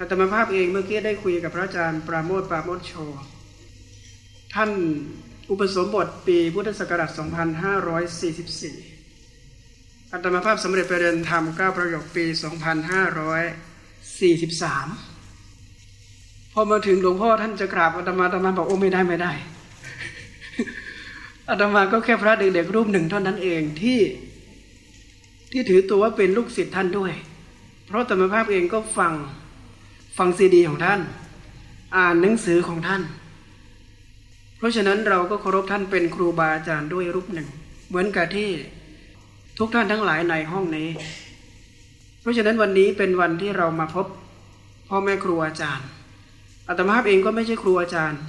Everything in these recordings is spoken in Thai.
อาตมาภาพเองเมื่อกี้ได้คุยกับพระอาจารย์ปราโมทปราโมทโช ท่านอุปสมบทปีพุทธศักราช 2544อาตมาภาพสำเร็จไปเรียนธรรมก้าประโยคปี 2543 พอมาถึงหลวงพ่อท่านจะกราบอาตมาอาตมาบอกโอ้ไม่ได้ไม่ได้อาตมาก็แค่พระเด็กๆรูปหนึ่งเท่านั้นเองที่ที่ถือตัวว่าเป็นลูกศิษย์ท่านด้วย เพราะธรรมภาพเองก็ฟัง ฟังซีดีของท่าน อ่านหนังสือของท่าน เพราะฉะนั้นเราก็เคารพท่านเป็นครูบาอาจารย์ด้วยรูปหนึ่ง เหมือนกับที่ทุกท่านทั้งหลายในห้องนี้ เพราะฉะนั้นวันนี้เป็นวันที่เรามาพบพ่อแม่ครูอาจารย์อาตมาภาพเองก็ไม่ใช่ครูอาจารย์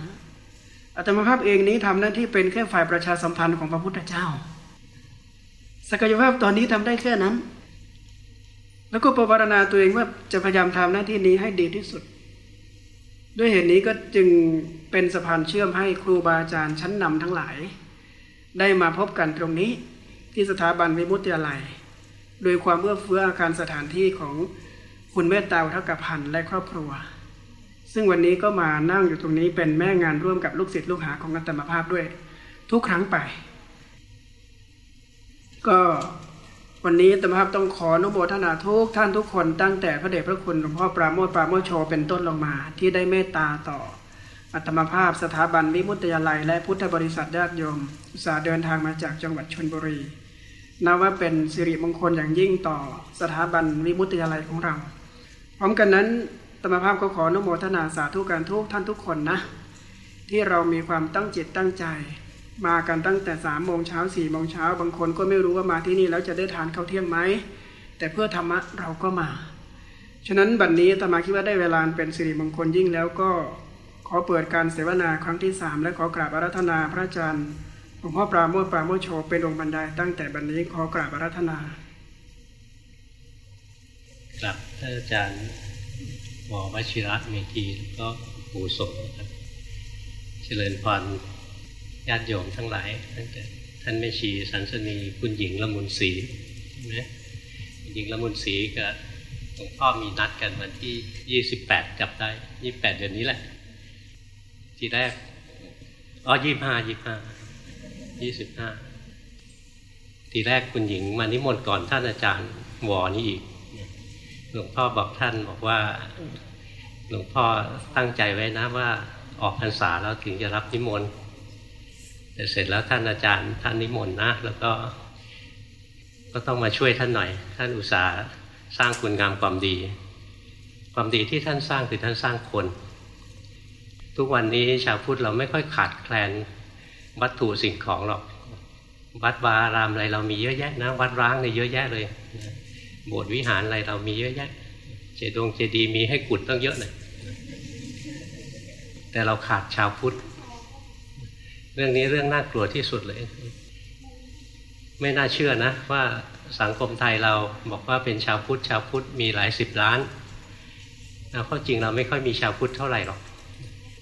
อาตมาภาพเองนี้ทำหน้าที่เป็นแค่ฝ่ายประชาสัมพันธ์ของพระพุทธเจ้า ศักยภาพตอนนี้ทำได้แค่นั้น แล้วก็ประวารณาตัวเองว่าจะพยายามทำหน้าที่นี้ให้ดีที่สุด ด้วยเหตุนี้ก็จึงเป็นสะพานเชื่อมให้ครูบาอาจารย์ชั้นนำทั้งหลาย ได้มาพบกันตรงนี้ที่สถาบันวิมุตติยาลัย โดยความเอื้อเฟื้ออาคารสถานที่ของคุณเมตตาทักพันธ์และครอบครัว ซึ่งวันนี้ก็มานั่งอยู่ตรงนี้เป็นแม่งานร่วมกับลูกศิษย์ลูกหาของนัตตมภาพด้วย ทุกครั้งไป ก็ วันนี้ตมภาพต้องขออนุโมทนาทุกท่านทุกคนตั้งแต่พระเดชพระคุณหลวงพ่อปราโมทปราโมทโชเป็นต้นลงมา ที่ได้เมตตาต่อ อัตมภาพสถาบันวิมุตติยาลัย และพุทธบริษัทญาติโยมอุตสาเดินทางมาจากจังหวัดชนบุรีนับว่าเป็นสิริมงคลอย่างยิ่งต่อสถาบันวิมุตติยาลัยของเรา พร้อมกันนั้นตมภาพก็ขออนุโมทนาสาธุการทุกท่านทุกคนนะ ที่เรามีความตั้งจิตตั้งใจ มากันตั้งแต่สามโมงเช้าสี่โมงเช้าบางคนก็ไม่รู้ว่ามาที่นี่แล้วจะได้ทานข้าวเที่ยงไหมแต่เพื่อธรรมะเราก็มา ฉะนั้นบัดนนี้ตมาคิดว่าได้เวลาเป็นสิริมงคลยิ่งแล้วก็ขอเปิดการเสวนาครั้งที่สามและขอกราบอารัธนาพระอาจารย์หลวงพ่อปราโมทปราโมทโชเป็นองค์บรรดาตั้งแต่บัดนนี้ขอกราบอารัธนาครับท่านอาจารย์หมอวชิระเมธีก็ปูสมครับเจริญพร ญาติโยมทั้งหลายตั้งแต่ท่านแม่ชีสันสนีคุณหญิงละมุนศรีนะคุณหญิงละมุนศรีกับหลวงพ่อมีนัดกันวันที่ยี่สิบแปดจับได้ยี่แปดเดือนนี้แหละ ทีแรกอ๋อยี่ห้ายี่ห้ายี่สิบห้าทีแรกคุณหญิงมานิมนต์ก่อนท่านอาจารย์วอนี่อีกหลวงพ่อบอกท่านบอกว่าหลวงพ่อตั้งใจไว้นะว่าออกพรรษาแล้วถึงจะรับนิมนต์ เสร็จแล้วท่านอาจารย์ท่านนิมนต์นะ แล้วก็ ก็ต้องมาช่วยท่านหน่อย ท่านอุตส่าห์สร้างคุณงามความดี ความดีที่ท่านสร้างคือท่านสร้างคน ทุกวันนี้ชาวพุทธเราไม่ค่อยขาดแคลนวัตถุสิ่งของหรอก วัดวาอารามอะไรเรามีเยอะแยะนะ วัดร้างเนี่ยเยอะแยะเลยโบสถ์วิหารอะไรเรามีเยอะแยะ เจดงเจดีมีให้กุดต้องเยอะเลยแต่เราขาดชาวพุทธ เรื่องนี้เรื่องน่ากลัวที่สุดเลย ไม่น่าเชื่อนะ ว่าสังคมไทยเราบอกว่าเป็นชาวพุทธชาวพุทธมีหลายสิบล้านแล้วข้อจริงเราไม่ค่อยมีชาวพุทธเท่าไหร่หรอก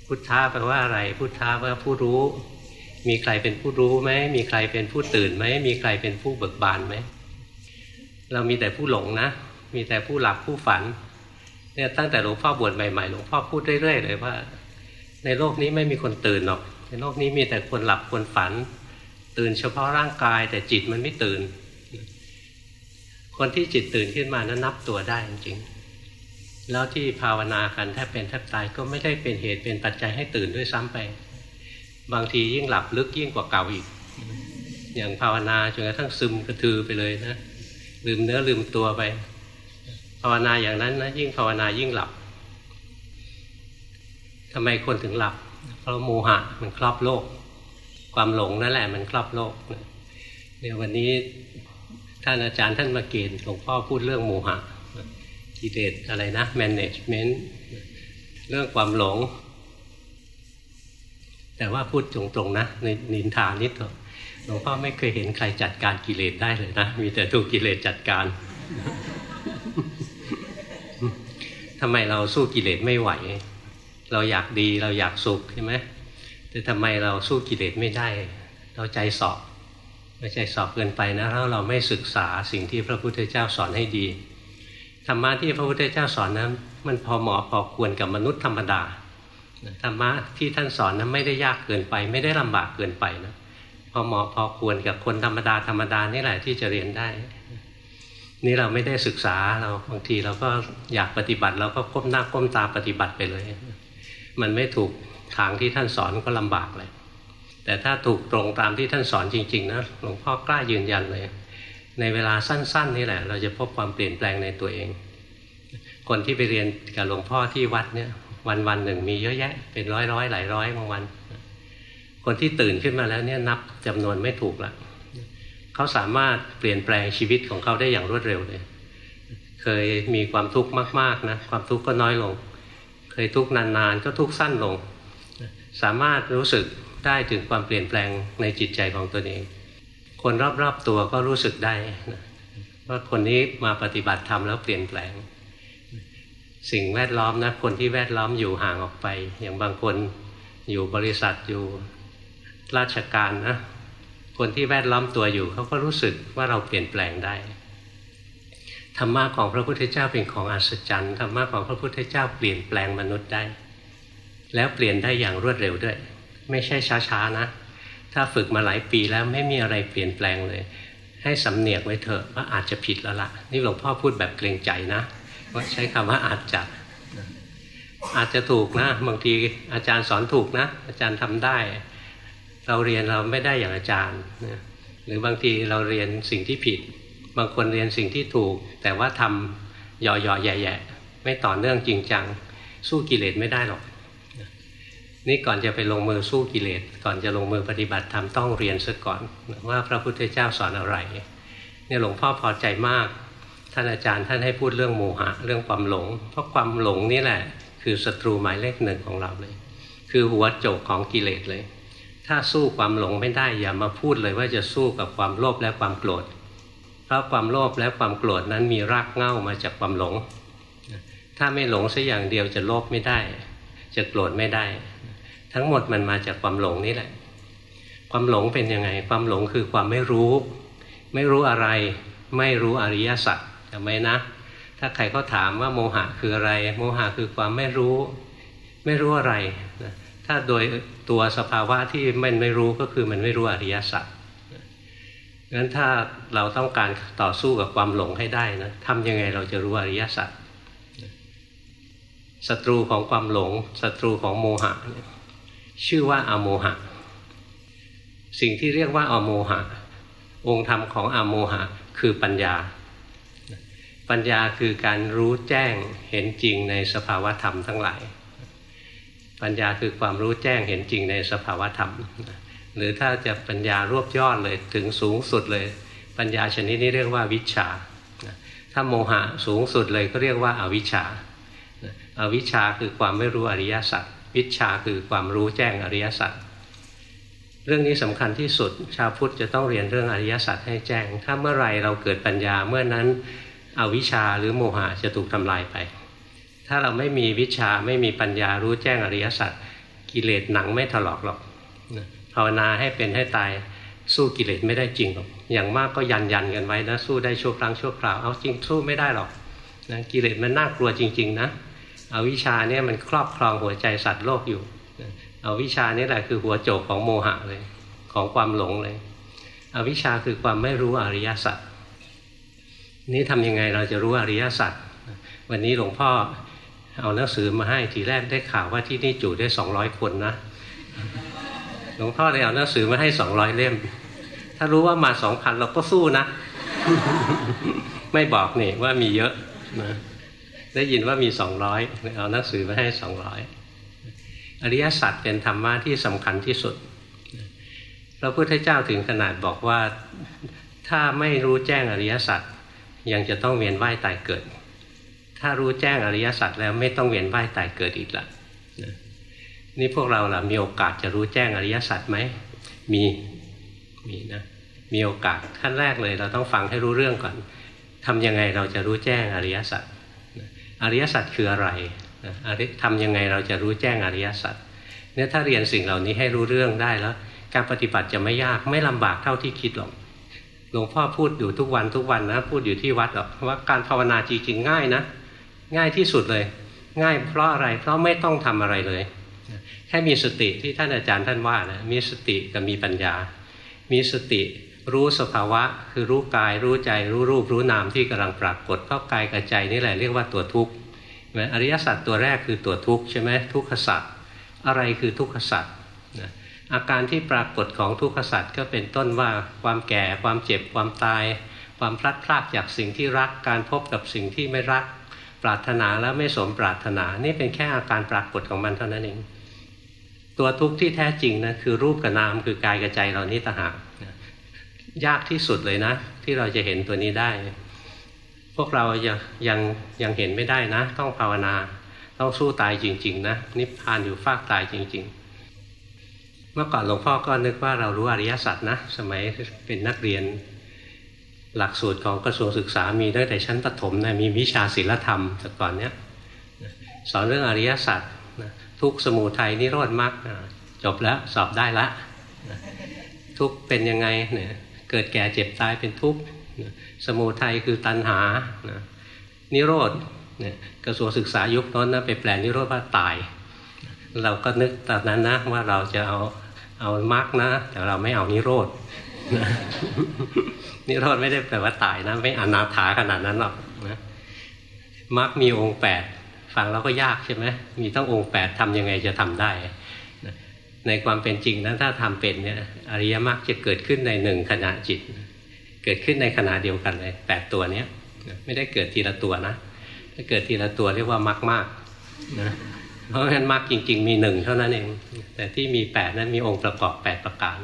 พุทธะแปลว่าอะไร พุทธะว่าผู้รู้ มีใครเป็นผู้รู้ไหมมีใครเป็นผู้ตื่นไหมมีใครเป็นผู้เบิกบานไหมเรามีแต่ผู้หลงนะ มีแต่ผู้หลับผู้ฝันเนี่ยตั้งแต่หลวงพ่อบวชใหม่ๆหลวงพ่อพูดเรื่อยๆเลยว่า ในโลกนี้ไม่มีคนตื่นหรอก ในโลกนี้มีแต่คนหลับคนฝัน ตื่นเฉพาะร่างกาย แต่จิตมันไม่ตื่น คนที่จิตตื่นขึ้นมานั้นนับตัวได้จริงๆแล้วที่ภาวนากันแทบเป็นแทบตายก็ไม่ได้เป็นเหตุเป็นปัจจัยให้ตื่นด้วยซ้ำไป บางทียิ่งหลับลึกยิ่งกว่าเก่าอีก อย่างภาวนาจนกระทั่งซึมกระทือไปเลยนะลืมเนื้อลืมตัวไป ภาวนาอย่างนั้นนะยิ่งภาวนายิ่งหลับทำไมคนถึงหลับ เพราะโมหะมันครอบโลก ความหลงนั่นแหละมันครอบโลกเนี่ยวันนี้ท่านอาจารย์ท่านมาเกณฑ์หลวงพ่อพูดเรื่องโมหะกิเลสอะไรนะ management เรื่องความหลง แต่ว่าพูดตรงๆนะในนินทานิดเถอะหลวงพ่อไม่เคยเห็นใครจัดการกิเลสได้เลยนะ มีแต่ถูกกิเลสจัดการทำไมเราสู้กิเลสไม่ไหว เราอยากดีเราอยากสุขใช่ไหมแต่ทำไมเราสู้กิเลสไม่ได้ เราใจสอบไม่ใจสอบเกินไปนะแล้วเราไม่ศึกษาสิ่งที่พระพุทธเจ้าสอนให้ดีธรรมะที่พระพุทธเจ้าสอนนั้น มันพอเหมาะพอควรกับมนุษย์ธรรมดาธรรมะที่ท่านสอนนั้นไม่ได้ยากเกินไป ไม่ได้ลำบากเกินไปนะพอเหมาะพอควรกับคนธรรมดาธรรมดานี่แหละที่จะเรียนได้ นี่เราไม่ได้ศึกษาเราบางทีเราก็อยากปฏิบัติเราก็ก้มหน้าก้มตาปฏิบัติไปเลย มันไม่ถูกทางที่ท่านสอนก็ลำบากเลย แต่ถ้าถูกตรงตามที่ท่านสอนจริง ๆ นะหลวงพ่อกล้ายืนยันเลย ในเวลาสั้น ๆ นี่แหละ เราจะพบความเปลี่ยนแปลงในตัวเอง คนที่ไปเรียนกับหลวงพ่อที่วัดเนี่ย วันวันหนึ่งมีเยอะแยะ เป็นร้อยร้อยหลายร้อยบางวัน คนที่ตื่นขึ้นมาแล้วเนี่ยนับจำนวนไม่ถูกละเขาสามารถเปลี่ยนแปลงชีวิตของเขาได้อย่างรวดเร็วเลย เคยมีความทุกข์มาก ๆนะความทุกข์ก็น้อยลง เคยทุกข์นานๆ ก็ทุกข์สั้นลง สามารถรู้สึกได้ถึงความเปลี่ยนแปลงในจิตใจของตัวเอง คนรอบๆตัวก็รู้สึกได้ว่าคนนี้มาปฏิบัติธรรมแล้วเปลี่ยนแปลง สิ่งแวดล้อมนะคนที่แวดล้อมอยู่ห่างออกไป อย่างบางคนอยู่บริษัทอยู่ราชการนะคนที่แวดล้อมตัวอยู่เขาก็รู้สึกว่าเราเปลี่ยนแปลงได้ ธรรมะของพระพุทธเจ้าเป็นของอัศจรรย์ธรรมะของพระพุทธเจ้าเปลี่ยนแปลงมนุษย์ได้ แล้วเปลี่ยนได้อย่างรวดเร็วด้วย ไม่ใช่ช้าๆนะ ถ้าฝึกมาหลายปีแล้วไม่มีอะไรเปลี่ยนแปลงเลย ให้สำเนียกไว้เถอะว่าอาจจะผิดแล้วละนี่หลวงพ่อพูดแบบเกรงใจนะว่าใช้คำว่าอาจจะอาจจะถูกนะ บางทีอาจารย์สอนถูกนะ อาจารย์ทำได้ เราเรียนเราไม่ได้อย่างอาจารย์หรือบางทีเราเรียนสิ่งที่ผิด บางคนเรียนสิ่งที่ถูก แต่ว่าทำหย่อๆแย่ๆไม่ต่อเนื่องจริงจัง สู้กิเลสไม่ได้หรอกนี่ก่อนจะไปลงมือสู้กิเลส ก่อนจะลงมือปฏิบัติธรรมต้องเรียนซะก่อน ว่าพระพุทธเจ้าสอนอะไรเนี่ยหลวงพ่อพอใจมาก ท่านอาจารย์ท่านให้พูดเรื่องโมหะ เรื่องความหลง เพราะความหลงนี่แหละ คือศัตรูหมายเลขหนึ่งของเราเลย คือหัวโจกของกิเลสเลย ถ้าสู้ความหลงไม่ได้อย่ามาพูดเลยว่าจะสู้กับความโลภและความโกรธ ราะความโลภและความโกรธนั้นมีรากเหง้ามาจากความหลง ถ้าไม่หลงสัอย่างเดียวจะโลภไม่ได้ จะโกรธไม่ได้ ทั้งหมดมันมาจากความหลงนี่แหละ ความหลงเป็นยังไง ความหลงคือความไม่รู้ ไม่รู้อะไร ไม่รู้อริยสัจจำไว้นะ ถ้าใครเขาถามว่าโมหะคืออะไร โมหะคือความไม่รู้ ไม่รู้อะไร ถ้าโดยตัวสภาวะที่มันไม่รู้ก็คือมันไม่รู้อริยสัจ งั้นถ้าเราต้องการต่อสู้กับความหลงให้ได้นะทำยังไงเราจะรู้อริยสัจศัตรูของความหลงศัตรูของโมหะ ชื่อว่าอโมหะ สิ่งที่เรียกว่าอโมหะ องค์ธรรมของอโมหะ คือปัญญา ปัญญาคือการรู้แจ้งเห็นจริงในสภาวธรรมทั้งหลาย ปัญญาคือความรู้แจ้งเห็นจริงในสภาวธรรม หรือถ้าจะปัญญารวบยอดเลยถึงสูงสุดเลย ปัญญาชนิดนี้เรียกว่าวิชา ถ้าโมหะสูงสุดเลยก็เรียกว่าอาวิชชาอาวิชชาคือความไม่รู้อริยสัจวิชาคือความรู้แจ้งอริยสัจเรื่องนี้สำคัญที่สุด ชาวพุทธจะต้องเรียนเรื่องอริยสัจให้แจ้ง ถ้าเมื่อไรเราเกิดปัญญาเมื่อนั้นอวิชชาหรือโมหะจะถูกทำลายไป ถ้าเราไม่มีวิชาไม่มีปัญญารู้แจ้งอริยสัจกิเลสหนังไม่ถลอกหรอก ภาวนาให้เป็นให้ตายสู้กิเลสไม่ได้จริงหรอกอย่างมากก็ยันยันกันไว้นะสู้ได้ชั่วครั้งชั่วคราวเอาจริงสู้ไม่ได้หรอกนะกิเลสมันน่ากลัวจริง ๆ นะเอาวิชาเนี่ยมันครอบครองหัวใจสัตว์โลกอยู่เอาวิชานี่แหละคือหัวโจกของโมหะเลยของความหลงเลยเอาวิชาคือความไม่รู้อริยสัจนี้ทำยังไงเราจะรู้อริยสัจวันนี้หลวงพ่อเอาหนังสือมาให้ทีแรกได้ข่าวว่าที่นี่จุได้สองร้อยคนนะ ลวงพ่อเลยเอาหนังสือมาให้สองร้อยเล่ม ถ้ารู้ว่ามาสองพันเราก็สู้นะ ไม่บอกนี่ว่ามีเยอะนะได้ยินว่ามีสองร้อยเอาหนังสือมาให้สองร้อยอริยสัจเป็นธรรมะที่สำคัญที่สุดพระพุทธเจ้าถึงขนาดบอกว่าถ้าไม่รู้แจ้งอริยสัจยังจะต้องเวียนว่ายตายเกิด ถ้ารู้แจ้งอริยสัจแล้วไม่ต้องเวียนว่ายตายเกิดอีกละ นี่พวกเราล่ะมีโอกาสจะรู้แจ้งอริยสัจไหมมีมีนะมีโอกาสขั้นแรกเลย เราต้องฟังให้รู้เรื่องก่อนทำยังไงเราจะรู้แจ้งอริยสัจอริยสัจคืออะไรทำยังไงเราจะรู้แจ้งอริยสัจเนี่ยถ้าเรียนสิ่งเหล่านี้ให้รู้เรื่องได้แล้ว การปฏิบัติจะไม่ยากไม่ลำบากเท่าที่คิดหรอกหลวงพ่อพูดอยู่ทุกวันทุกวันนะพูดอยู่ที่วัดหรอกว่าการภาวนาจริงๆง่ายนะ ง่ายที่สุดเลย ง่ายเพราะอะไรเพราะไม่ต้องทำอะไรเลย แค่มีสติที่ท่านอาจารย์ท่านว่านะมีสติกับมีปัญญา มีสติรู้สภาวะ คือรู้กายรู้ใจรู้รูปรู้นามที่กำลังปรากฏเพราะกายกับใจนี่แหละเรียกว่าตัวทุกข์อริยสัจตัวแรกคือตัวทุกข์ใช่ไหมทุกขสัจอะไรคือทุกขสัจอาการที่ปรากฏของทุกขสัจก็เป็นต้นว่าความแก่ความเจ็บความตาย ความพลัดพรากจากสิ่งที่รักการพบกับสิ่งที่ไม่รัก ปรารถนาแล้วไม่สมปรารถนา นี่เป็นแค่อาการปรากฏของมันเท่านั้นเอง ตัวทุกข์ที่แท้จริงนะคือรูปกับนามคือกายกับใจเรานี้ต่างหากยากที่สุดเลยนะ ที่เราจะเห็นตัวนี้ได้ พวกเรายังยังยังเห็นไม่ได้นะ ต้องภาวนา ต้องสู้ตายจริง ๆ นะ นิพพานอยู่ฟากตายจริง ๆ เมื่อก่อนหลวงพ่อก็นึกว่าเรารู้อริยสัจนะ สมัยเป็นนักเรียน หลักสูตรของกระทรวงศึกษามีตั้งแต่ชั้นประถมนะมีวิชาศิลธรรมแต่ก่อนเนี้ยสอนเรื่องอริยสัจ ทุกสมุทัยนิโรธมรรคจบแล้วสอบได้ละ ทุกเป็นยังไงเนี่ยเกิดแก่เจ็บตายเป็นทุกสมุทัยคือตัณหานิโรธเนี่ยกระทรวงศึกษายุคนั้นนะไปแปลนิโรธว่าตาย เราก็นึกตอนนั้นนะว่าเราจะเอาเอามรรคนะ แต่เราไม่เอานิโรธนิโรธไม่ได้แปลว่าตายนะ ไม่อนาถาขนาดนั้นหรอกนะมรรคมีองค์แปด ฟังแล้วก็ยากใช่ไหมมีต้ององค์แปดทำยังไงจะทำได้ในความเป็นจริงนะถ้าทำเป็นเนี่ยอริยมรรคจะเกิดขึ้นในหนึ่งขณะจิต เกิดขึ้นในขณะเดียวกันเลยแปดตัวเนี้ยไม่ได้เกิดทีละตัวนะถ้าเกิดทีละตัวเรียกว่ามรรคมากนะเพราะฉะนั้นมรรคจริง ๆ มีหนึ่งเท่านั้นเอง แต่ที่มีแปดนั้นมีองค์ประกอบแปดประการ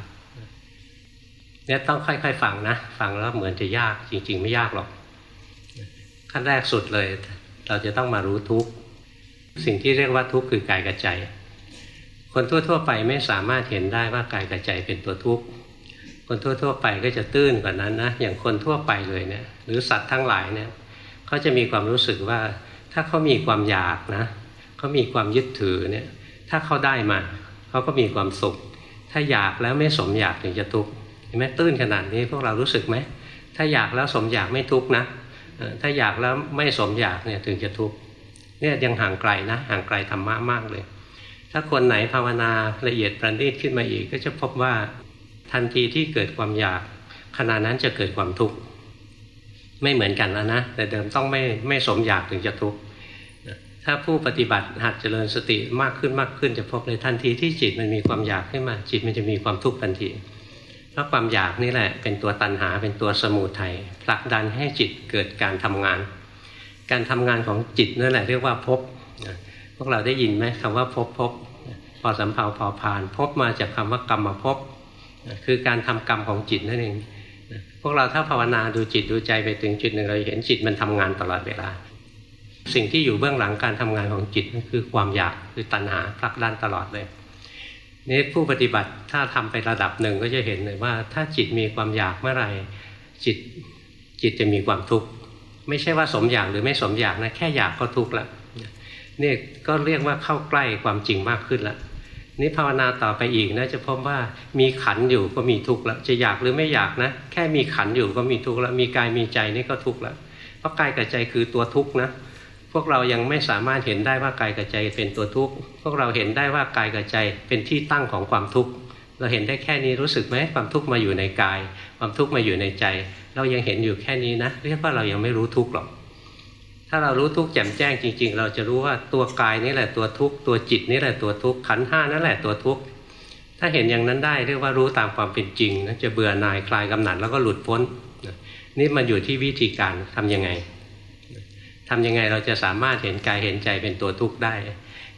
เนี่ยต้องค่อย ๆ ฟังนะ ฟังแล้วเหมือนจะยากจริง ๆ ไม่ยากหรอกขั้นแรกสุดเลย เราจะต้องมารู้ทุกสิ่งที่เรียกว่าทุกข์คือกายกับใจ คนทั่วๆไปไม่สามารถเห็นได้ว่ากายกับใจเป็นตัวทุกข์คนทั่วๆไปก็จะตื้นกว่านั้นนะอย่างคนทั่วไปเลยเนี่ยหรือสัตว์ทั้งหลายเนี่ยเขาจะมีความรู้สึกว่าถ้าเขามีความอยากนะเขามีความยึดถือเนี่ยถ้าเขาได้มาเขาก็มีความสุข ถ้าอยากแล้วไม่สมอยากถึงจะทุกข์เห็นไหมตื้นขนาดนี้พวกเรารู้สึกไหมถ้าอยากแล้วสมอยากไม่ทุกข์นะ ถ้าอยากแล้วไม่สมอยากเนี่ยถึงจะทุกข์เนี่ยยังห่างไกลนะห่างไกลธรรมะมากเลย ถ้าคนไหนภาวนาละเอียดประณีตขึ้นมาอีก ก็จะพบว่าทันทีที่เกิดความอยากขณะนั้นจะเกิดความทุกข์ไม่เหมือนกันแล้วนะแต่เดิมต้องไม่ไม่สมอยากถึงจะทุกข์ถ้าผู้ปฏิบัติหัดเจริญสติมากขึ้นมากขึ้นจะพบเลยทันทีที่จิตมันมีความอยากขึ้นมา จิตมันจะมีความทุกข์ทันที ราะความอยากนี่แหละเป็นตัวตันหาเป็นตัวสมุทัยผลักดันให้จิตเกิดการทำงาน การทำงานของจิตนั่นแหละเรียกว่าพบพวกเราได้ยินไหมคำว่าพบพบพอสำเพาพอผ่าน พบมาจากคำว่ากรรมมาพบคือการทำกรรมของจิตนั่นเองพวกเราถ้าภาวนาดูจิตดูใจไปถึงจุดหนึ่งเราเห็นจิตมันทำงานตลอดเวลา สิ่งที่อยู่เบื้องหลังการทำงานของจิตนั่นคือความอยากคือตัณหาผลักดันตลอดเลย นี่ผู้ปฏิบัติถ้าทำไประดับหนึ่งก็จะเห็นเลยว่า ถ้าจิตมีความอยากเมื่อไหร่จิตจิตจะมีความทุกข์ไม่ใช่ว่าสมอยากหรือไม่สมอยากนะแค่อยากก็ทุกข์ละนี่ก็เรียกว่าเข้าใกล้ความจริงมากขึ้นละนี่ภาวนาต่อไปอีกนะจะพบว่ามีขันอยู่ก็มีทุกข์ล้วจะอยากหรือไม่อยากนะ แค่มีขันอยู่ก็มีทุกข์ล้วมีกายมีใจนี่ก็ทุกข์ล้วเพราะกายกับใจคือตัวทุกข์นะ พวกเรายังไม่สามารถเห็นได้ว่ากายกับใจเป็นตัวทุกข์ พวกเราเห็นได้ว่ากายกับใจเป็นที่ตั้งของความทุกข์ เราเห็นได้แค่นี้รู้สึกไหมความทุกข์มาอยู่ในกาย ความทุกข์มาอยู่ในใจ เรายังเห็นอยู่แค่นี้นะ เรียกว่าเรายังไม่รู้ทุกข์หรอก ถ้าเรารู้ทุกข์แจ่มแจ้งจริง ๆ เราจะรู้ว่าตัวกายนี่แหละตัวทุกข์ ตัวจิตนี่แหละตัวทุกข์ ขันห้านั่นแหละตัวทุกข์ ถ้าเห็นอย่างนั้นได้เรียกว่ารู้ตามความเป็นจริงนะจะเบื่อหน่ายคลายกำหนัดแล้วก็หลุดพ้น นี่มันอยู่ที่วิธีการทํำยังไง ทำยังไงเราจะสามารถเห็นกายเห็นใจเป็นตัวทุกข์ได้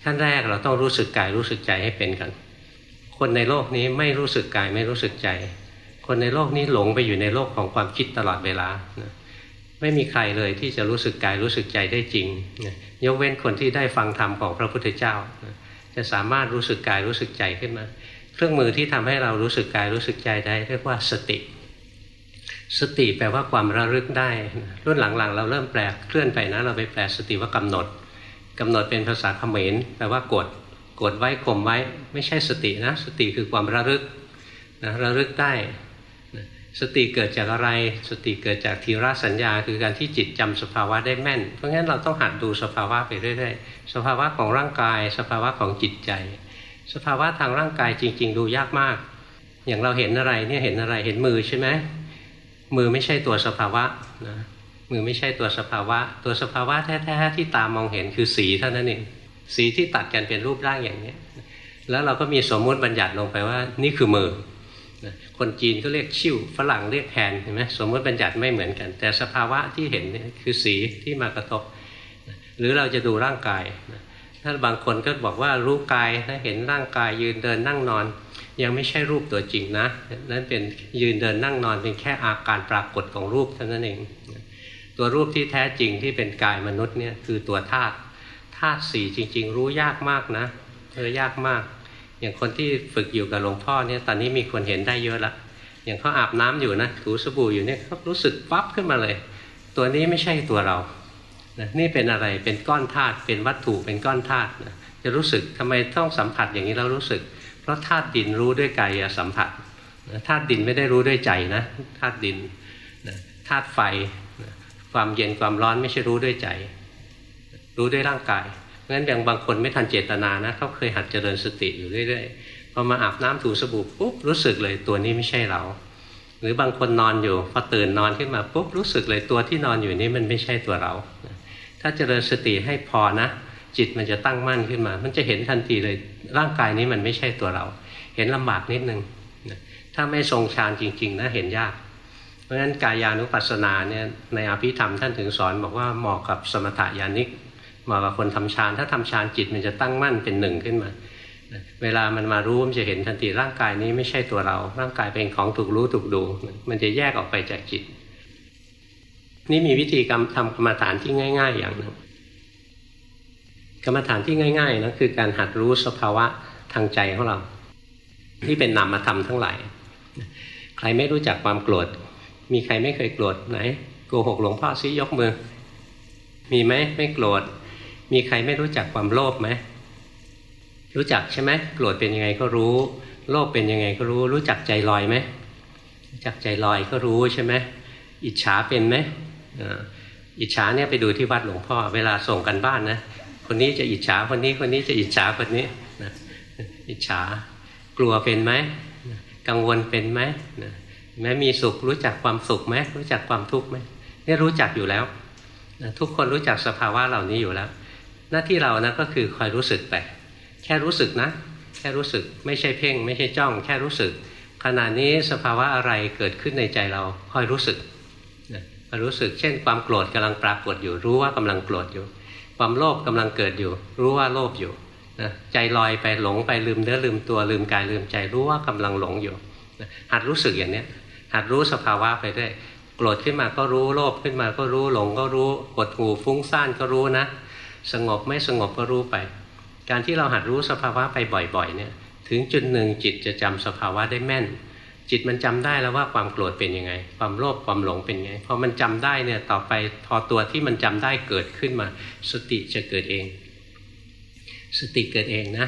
ขั้นแรกเราต้องรู้สึกกายรู้สึกใจให้เป็นกันคนในโลกนี้ไม่รู้สึกกายไม่รู้สึกใจ คนในโลกนี้หลงไปอยู่ในโลกของความคิดตลอดเวลาไม่มีใครเลยที่จะรู้สึกกายรู้สึกใจได้จริงยกเว้นคนที่ได้ฟังธรรมของพระพุทธเจ้าจะสามารถรู้สึกกายรู้สึกใจขึ้นมา เครื่องมือที่ทำให้เรารู้สึกกายรู้สึกใจได้เรียกว่าสติ สติแปลว่าความระลึกได้รุ่นหลังๆ เราเริ่มแปลเคลื่อนไปนะ เราไปแปลสติว่ากำหนดกำหนดเป็นภาษาเขมรแปลว่ากดกดไว้ข่มไว้ไม่ใช่สตินะ สติคือความระลึกนะระลึกได้ สติเกิดจากอะไร สติเกิดจากทีระสัญญา คือการที่จิตจำสภาวะได้แม่น เพราะงั้นเราต้องหัดดูสภาวะไปเรื่อยๆ สภาวะของร่างกาย สภาวะของจิตใจ สภาวะทางร่างกายจริง ๆ ดูยากมาก อย่างเราเห็นอะไรเนี่ยเห็นอะไรเห็นมือใช่ไหม มือไม่ใช่ตัวสภาวะนะมือไม่ใช่ตัวสภาวะ ตัวสภาวะแท้ๆที่ตามองเห็นคือสีเท่านั้นเองสีที่ตัดกันเป็นรูปร่างอย่างนี้แล้วเราก็มีสมมุติบัญญัติลงไปว่า นี่คือมือคนจีนก็เรียกชิ่วฝรั่งเรียกแฮนเห็นไหมสมมติบัญญัติไม่เหมือนกัน แต่สภาวะที่เห็นนี่คือสีที่มากระทบ หรือเราจะดูร่างกาย ถ้าบางคนก็บอกว่ารู้กายถ้าเห็นร่างกายยืนเดินนั่งนอน ยังไม่ใช่รูปตัวจริงนะ นั่นเป็นยืนเดินนั่งนอนเป็นแค่อาการปรากฏของรูปเท่านั้นเอง ตัวรูปที่แท้จริงที่เป็นกายมนุษย์เนี่ยคือตัวธาตุธาตุสี่จริง ๆ รู้ยากมากนะเออยากมาก อย่างคนที่ฝึกอยู่กับหลวงพ่อเนี่ยตอนนี้มีคนเห็นได้เยอะละอย่างเขาอาบน้ำอยู่นะถูสบู่อยู่เนี่ยเขารู้สึกปั๊บขึ้นมาเลย ตัวนี้ไม่ใช่ตัวเรา นะนี่เป็นอะไรเป็นก้อนธาตุเป็นวัตถุเป็นก้อนธาตุนะจะรู้สึกทำไมต้องสัมผัสอย่างนี้เรารู้สึก เพราะธาตุดินรู้ด้วยกายสัมผัสธาตุดินไม่ได้รู้ด้วยใจนะธาตุดินธาตุไฟความเย็นความร้อนไม่ใช่รู้ด้วยใจ รู้ด้วยร่างกายงั้นอย่างบางคนไม่ทันเจตนานะเขาเคยหัดเจริญสติอยู่เรื่อยๆพอมาอาบน้ำถูสบู่ปุ๊บรู้สึกเลยตัวนี้ไม่ใช่เรา หรือบางคนนอนอยู่พอตื่นนอนขึ้นมาปุ๊บรู้สึกเลยตัวที่นอนอยู่นี้มันไม่ใช่ตัวเรา ถ้าเจริญสติให้พอนะ จิตมันจะตั้งมั่นขึ้นมา มันจะเห็นทันทีเลยร่างกายนี้มันไม่ใช่ตัวเรา เห็นลำบากนิดนึงถ้าไม่ทรงฌานจริง ๆ นะเห็นยาก เพราะฉะนั้นกายานุปัสสนาเนี่ยในอภิธรรมท่านถึงสอนบอกว่าเหมาะกับสมถะญาณิกเหมาะกับคนทำฌานถ้าทำฌานจิตมันจะตั้งมั่นเป็นหนึ่งขึ้นมาเวลามันมารู้มันจะเห็นทันทีร่างกายนี้ไม่ใช่ตัวเรา ร่างกายเป็นของถูกรู้ถูกดู มันจะแยกออกไปจากจิต นี่มีวิธีกรรมทำกรรมฐานที่ง่าย ๆ อย่างหนึ่งกรรมฐานที่ง่ายๆนะคือการหัดรู้สภาวะทางใจของเรา ที่เป็นนามธรรมทั้งหลาย ใครไม่รู้จักความโกรธ มีใครไม่เคยโกรธไหนโกหกหลวงพ่อซิยกมือ มีไหมไม่โกรธ มีใครไม่รู้จักความโลภไหมรู้จักใช่ไหมโกรธเป็นยังไงก็รู้ โลภเป็นยังไงก็รู้ รู้จักใจลอยไหมรู้จักใจลอยก็รู้ใช่ไหมอิจฉาเป็นไหม อิจฉาเนี่ยไปดูที่วัดหลวงพ่อ เวลาส่งกันบ้านนะคนนี้จะอิจฉาคนนี้คนนี้จะอิจฉาคนนี้นะอิจฉากลัวเป็นไหมกังวลเป็นไหมแม้มีสุขรู้จักความสุขไหมรู้จักความทุกข์ไหมนี่รู้จักอยู่แล้วทุกคนรู้จักสภาวะเหล่านี้อยู่แล้ว หน้าที่เรานะก็คือคอยรู้สึกไปแค่รู้สึกนะ แค่รู้สึกไม่ใช่เพ่ง ไม่ใช่จ้อง แค่รู้สึกขณะนี้สภาวะอะไรเกิดขึ้นในใจเราคอยรู้สึก รู้สึกเช่น ความโกรธกำลังปรากฏอยู่ รู้ว่ากำลังโกรธอยู่ ความโลภกำลังเกิดอยู่ รู้ว่าโลภอยู่นะใจลอยไปหลงไปลืมเนื้อลืมตัวลืมกายลืมใจรู้ว่ากำลังหลงอยู่หัดรู้สึกอย่างนี้หัดรู้สภาวะไปได้โกรธขึ้นมาก็รู้โลภขึ้นมาก็รู้หลงก็รู้กดหูฟุ้งซ่านก็รู้นะ สงบไม่สงบก็รู้ไป การที่เราหัดรู้สภาวะไปบ่อยๆเนี่ยถึงจุดหนึ่งจิตจะจำสภาวะได้แม่น จิตมันจำได้แล้วว่าความโกรธเป็นยังไง ความโลภความหลงเป็นยังไงพอมันจำได้เนี่ยต่อไปพอตัวที่มันจำได้เกิดขึ้นมา สติจะเกิดเอง สติเกิดเองนะ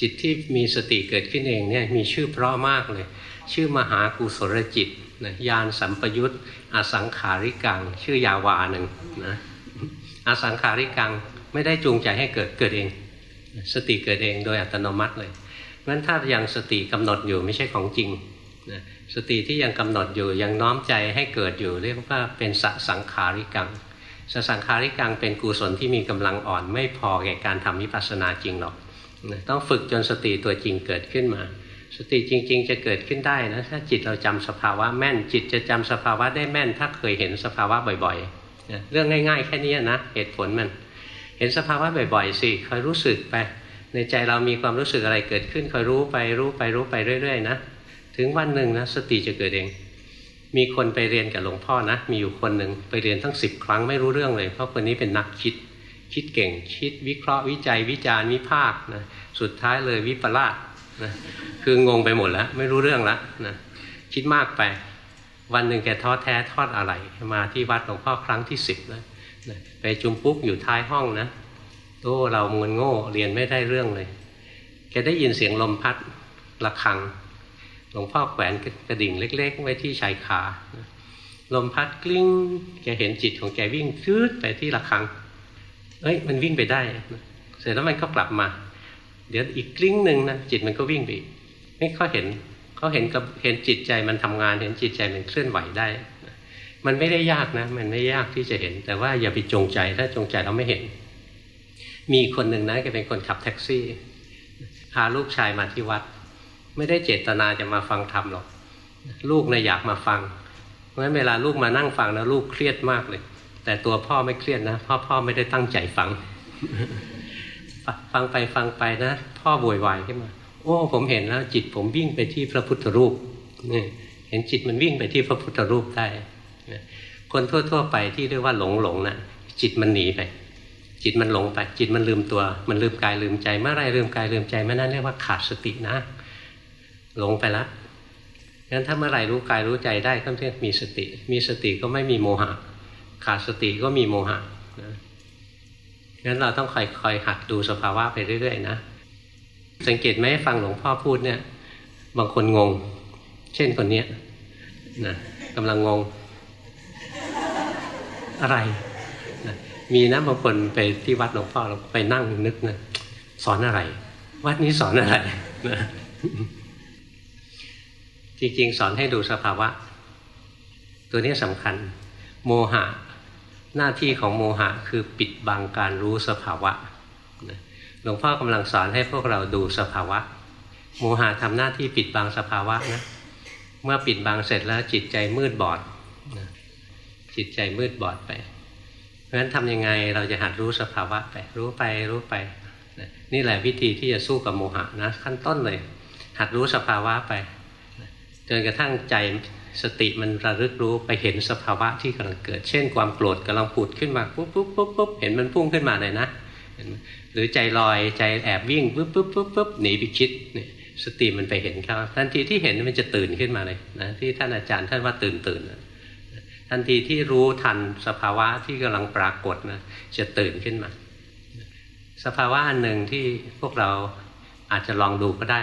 จิตที่มีสติเกิดขึ้นเองเนี่ยมีชื่อเพราะมากเลย ชื่อมหากุศลจิตนะยานสัมปยุตอสังขาริกัง ชื่อยาวาหนึ่งนะอสังขาริกังไม่ได้จูงใจให้เกิดเกิดเอง สติเกิดเองโดยอัตโนมัติเลยเพราะฉะนั้นถ้ายังสติกำหนดอยู่ไม่ใช่ของจริง นะสติที่ยังกำหนดอยู่ยังน้อมใจให้เกิดอยู่ เรียกว่าเป็นสสังขาริกังสสังขาริกังเป็นกุศลที่มีกำลังอ่อนไม่พอแก่การทำวิปัสสนาจริงหรอกต้องฝึกจนสติตัวจริงเกิดขึ้นมา สติจริง ๆ จะเกิดขึ้นได้นะถ้าจิตเราจำสภาวะแม่น จิตจะจำสภาวะได้แม่น ถ้าเคยเห็นสภาวะบ่อยๆเรื่องง่าย ๆ แค่นี้นะเหตุผลมันเห็นสภาวะบ่อยๆสิคอยรู้สึกไป ในใจเรามีความรู้สึกอะไรเกิดขึ้นคอยรู้ไปรู้ไปรู้ไปเรื่อย ๆ นะ ถึงวันหนึ่งนะสติจะเกิดเอง มีคนไปเรียนกับหลวงพ่อนะ มีอยู่คนหนึ่งไปเรียนทั้งสิบครั้งไม่รู้เรื่องเลย เพราะคนนี้เป็นนักคิด คิดเก่ง คิดวิเคราะห์วิจัยวิจารณ์วิพากษ์นะสุดท้ายเลยวิปลาสนะคืองงไปหมดแล้ว ไม่รู้เรื่องแล้วนะคิดมากไป วันหนึ่งแกท้อแท้ทอดอะไร มาที่วัดหลวงพ่อครั้งที่สิบนะไปจุมปุ๊กอยู่ท้ายห้องนะโอ้เราเงินโง่เรียนไม่ได้เรื่องเลยแกได้ยินเสียงลมพัดระฆัง ลวงพ่อแขวนกระดิ่งเล็ก ๆ ไว้ที่ชายคาลมพัดกลิ้งแกเห็นจิตของแกวิ่งชืดไปที่ระฆัง เอ้ย มันวิ่งไปได้ เสร็จแล้วมันก็กลับมา เดี๋ยวอีกกลิ้งหนึ่งนะจิตมันก็วิ่งไปไม่เขาเห็นเขาเห็นกับเห็นจิตใจมันทำงาน เห็นจิตใจมันเคลื่อนไหวได้ มันไม่ได้ยากนะ มันไม่ยากที่จะเห็น แต่ว่าอย่าไปจงใจถ้าจงใจเราไม่เห็น มีคนหนึ่งนะแกเป็นคนขับแท็กซี่พาลูกชายมาที่วัด ไม่ได้เจตนาจะมาฟังธรรมหรอก ลูกนะอยากมาฟัง เพราะฉะนั้นเวลาลูกมานั่งฟังนะลูกเครียดมากเลย แต่ตัวพ่อไม่เครียดนะพ่อพ่อไม่ได้ตั้งใจฟัง ฟังไปฟังไปนะ พ่อโวยวายขึ้นมา โอ้ ผมเห็นแล้ว จิตผมวิ่งไปที่พระพุทธรูปนี่เห็นจิตมันวิ่งไปที่พระพุทธรูปได้คนทั่ว ๆ ไปที่เรียกว่าหลงหลงนะ่ะ จิตมันหนีไป จิตมันหลงไป จิตมันลืมตัว มันลืมกายลืมใจเมื่อไรลืมกายลืมใจเมื่อนั้นเรียกว่าขาดสตินะ หลงไปแล้วงั้นถ้าเมื่อไหร่รู้กายรู้ใจได้ก็เรียกมีสติ มีสติก็ไม่มีโมหะ ขาดสติก็มีโมหะนะงั้นเราต้องคอยคอยหัดดูสภาวะไปเรื่อยๆนะสังเกตไหมฟังหลวงพ่อพูดเนี่ย บางคนงง เช่นคนเนี้ยนะกำลังงง อะไรนะมีนะบางคนไปที่วัดหลวงพ่อเราไปนั่งนึกนะสอนอะไร วัดนี้สอนอะไรนะ จริง ๆ สอนให้ดูสภาวะ ตัวนี้สำคัญ โมหะ หน้าที่ของโมหะคือปิดบังการรู้สภาวะหลวงพ่อกำลังสอนให้พวกเราดูสภาวะ โมหะทำหน้าที่ปิดบังสภาวะนะเมื่อปิดบังเสร็จแล้วจิตใจมืดบอดจิตใจมืดบอดไป เพราะฉะนั้นทำยังไงเราจะหัดรู้สภาวะไป รู้ไปรู้ไป นี่แหละวิธีที่จะสู้กับโมหะนะขั้นต้นเลย หัดรู้สภาวะไป จนกระทั่งใจสติมันระลึกรู้ไปเห็นสภาวะที่กำลังเกิด เช่น ความโกรธกำลังผุดขึ้นมาปุ๊บปุ๊บปุ๊บปุ๊บเห็นมันพุ่งขึ้นมาเลยนะ หรือใจลอยใจแอบวิ่งปุ๊บปุ๊บปุ๊บปุ๊บหนีไปคิดเนี่ยสติมันไปเห็นเขาทันทีที่เห็นมันจะตื่นขึ้นมาเลยนะที่ท่านอาจารย์ท่านว่าตื่นตื่นทันทีที่รู้ทันสภาวะที่กำลังปรากฏนะจะตื่นขึ้นมา สภาวะอันหนึ่งที่พวกเราอาจจะลองดูก็ได้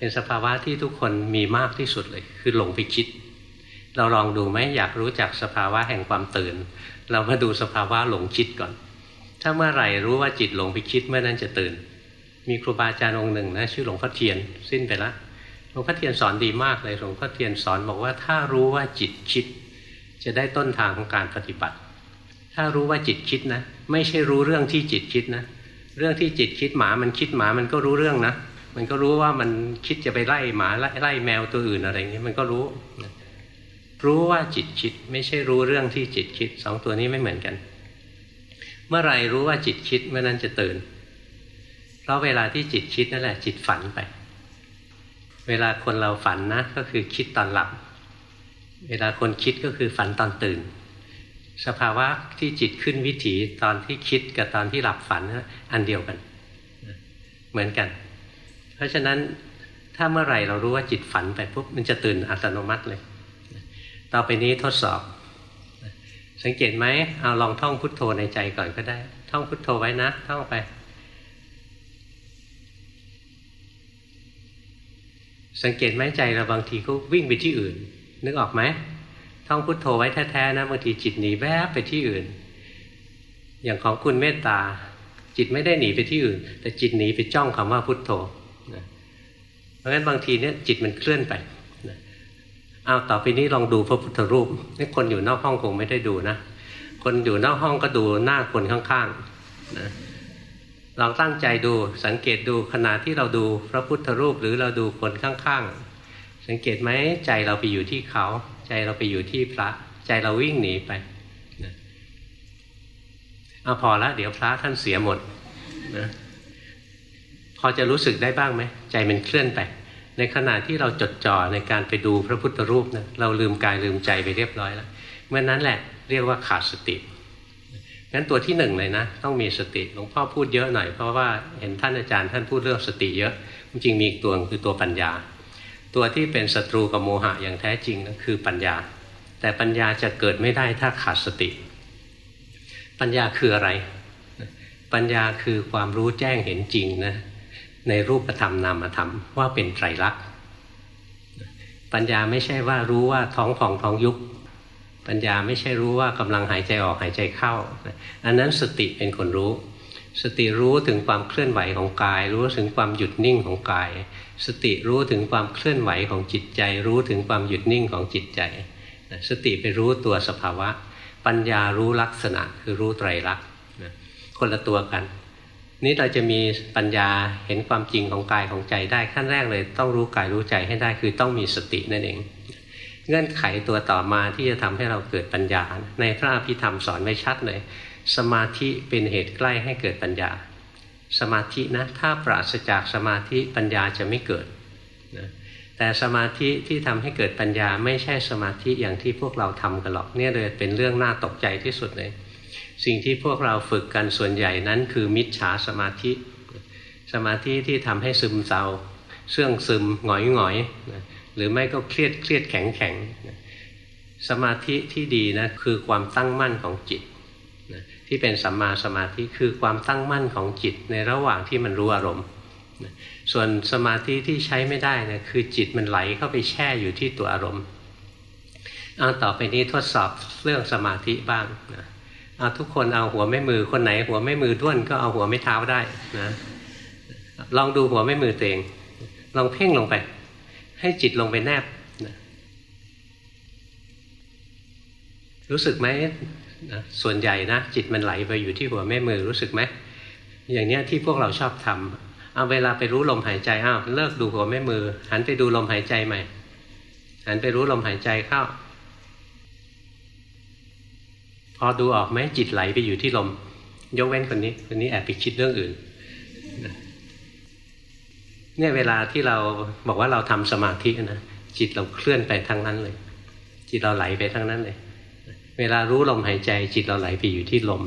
เป็นสภาวะที่ทุกคนมีมากที่สุดเลย คือหลงไปคิด เราลองดูไหมอยากรู้จักสภาวะแห่งความตื่น เรามาดูสภาวะหลงคิดก่อน ถ้าเมื่อไหร่รู้ว่าจิตหลงไปคิดเมื่อนั้นจะตื่น มีครูบาอาจารย์องค์หนึ่งนะชื่อหลวงพ่อเทียนสิ้นไปละหลวงพ่อเทียนสอนดีมากเลยหลวงพ่อเทียนสอนบอกว่าถ้ารู้ว่าจิตคิด จะได้ต้นทางของการปฏิบัติ ถ้ารู้ว่าจิตคิดนะ ไม่ใช่รู้เรื่องที่จิตคิดนะ เรื่องที่จิตคิดหมามันคิดหมามันก็รู้เรื่องนะ มันก็รู้ว่ามันคิดจะไปไล่หมาไล่ไล่แมวตัวอื่นอะไรเงี้ยมันก็รู้ รู้ว่าจิตคิด ไม่ใช่รู้เรื่องที่จิตคิดสองตัวนี้ไม่เหมือนกัน เมื่อไรรู้ว่าจิตคิดเมื่อนั้นจะตื่น เพราะเวลาที่จิตคิดนั่นแหละ จิตฝันไป เวลาคนเราฝันนะก็คือคิดตอนหลับ เวลาคนคิดก็คือฝันตอนตื่น สภาวะที่จิตขึ้นวิถีตอนที่คิดกับตอนที่หลับฝันอันเดียวกัน เหมือนกัน เพราะฉะนั้นถ้าเมื่อไหร่เรารู้ว่าจิตฝันไปปุ๊บมันจะตื่นอัตโนมัติเลย ต่อไปนี้ทดสอบ สังเกตไหมเอาลองท่องพุทโธในใจก่อนก็ได้ ท่องพุทโธไว้นะ ท่องไป สังเกตไหมใจเราบางทีก็วิ่งไปที่อื่น นึกออกไหมท่องพุทโธไว้แท้ๆนะบางทีจิตหนีแวบไปที่อื่น อย่างของคุณเมตตาจิตไม่ได้หนีไปที่อื่น แต่จิตหนีไปจ้องคำว่าพุทโธ เพราะฉะนั้นบางทีเนี่ยจิตมันเคลื่อนไปเอาต่อไปนี้ลองดูพระพุทธรูปนี่คนอยู่นอกห้องคงไม่ได้ดูนะคนอยู่นอกห้องก็ดูหน้าคนข้างๆนะลองตั้งใจดูสังเกตดูขณะที่เราดูพระพุทธรูปหรือเราดูคนข้างๆ สังเกตไหมใจเราไปอยู่ที่เขา ใจเราไปอยู่ที่พระ ใจเราวิ่งหนีไปนะเอาพอละเดี๋ยวพระท่านเสียหมดนะ พอจะรู้สึกได้บ้างไหมใจมันเคลื่อนไป ในขณะที่เราจดจ่อในการไปดูพระพุทธรูปนะเราลืมกายลืมใจไปเรียบร้อยแล้วเมื่อนั้นแหละเรียกว่าขาดสติงั้นตัวที่หนึ่งเลยนะ ต้องมีสติหลวงพ่อพูดเยอะหน่อยเพราะว่าเห็นท่านอาจารย์ท่านพูดเรื่องสติเยอะจริงมีอีกตัวคือตัวปัญญา ตัวที่เป็นศัตรูกับโมหะอย่างแท้จริงก็คือปัญญา แต่ปัญญาจะเกิดไม่ได้ถ้าขาดสติ ปัญญาคืออะไร ปัญญาคือความรู้แจ้งเห็นจริงนะ ในรูปธรรมนามธรรมว่าเป็นไตรลักษณ์ปัญญาไม่ใช่ว่ารู้ว่าท้องผ่องท้องยุบปัญญาไม่ใช่รู้ว่ากำลังหายใจออกหายใจเข้า อันนั้นสติเป็นคนรู้ สติรู้ถึงความเคลื่อนไหวของกาย รู้ถึงความหยุดนิ่งของกาย สติรู้ถึงความเคลื่อนไหวของจิตใจ รู้ถึงความหยุดนิ่งของจิตใจ สติไปรู้ตัวสภาวะ ปัญญารู้ลักษณะคือรู้ไตรลักษณ์คนละตัวกัน นี้เราจะมีปัญญาเห็นความจริงของกายของใจได้ขั้นแรกเลย ต้องรู้กายรู้ใจให้ได้คือต้องมีสตินั่นเอง เงื่อนไขตัวต่อมาที่จะทำให้เราเกิดปัญญา ในพระอภิธรรมสอนไว้ชัดเลย สมาธิเป็นเหตุใกล้ให้เกิดปัญญา สมาธินะถ้าปราศจากสมาธิปัญญาจะไม่เกิดนะแต่สมาธิที่ทำให้เกิดปัญญาไม่ใช่สมาธิอย่างที่พวกเราทำกันหรอกเนี่ยเลยเป็นเรื่องน่าตกใจที่สุดเลย สิ่งที่พวกเราฝึกกันส่วนใหญ่นั้นคือมิจฉาสมาธิ สมาธิที่ทำให้ซึมเศร้าเสื่องซึมหงอยหงอยหรือไม่ก็เครียดเครียดแข็งแข็งสมาธิที่ดีนะคือความตั้งมั่นของจิตที่เป็นสัมมาสมาธิคือความตั้งมั่นของจิตในระหว่างที่มันรู้อารมณ์ส่วนสมาธิที่ใช้ไม่ได้นะคือจิตมันไหลเข้าไปแช่อยู่ที่ตัวอารมณ์เอาต่อไปนี้ทดสอบเรื่องสมาธิบ้างนะ เอาทุกคนเอาหัวไม่มือคนไหน หัวไม่มือด้วนก็เอาหัวไม่เท้าได้นะ ลองดูหัวไม่มือตัวเอง ลองเพ่งลงไป ให้จิตลงไปแนบนะรู้สึกไหมนะส่วนใหญ่นะจิตมันไหลไปอยู่ที่หัวแม่มือรู้สึกไหมอย่างเนี้ยที่พวกเราชอบทำเอาเวลาไปรู้ลมหายใจอ้าวเลิกดูหัวแม่มือ หันไปดูลมหายใจใหม่ หันไปรู้ลมหายใจเข้า พอดูออกไหมจิตไหลไปอยู่ที่ลม ยกเว้นคนนี้คนนี้แอบไปคิดเรื่องอื่นเนี่ยเวลาที่เราบอกว่าเราทำสมาธินะจิตเราเคลื่อนไปทั้งนั้นเลย จิตเราไหลไปทั้งนั้นเลย เวลารู้ลมหายใจ จิตเราไหลไปอยู่ที่ลม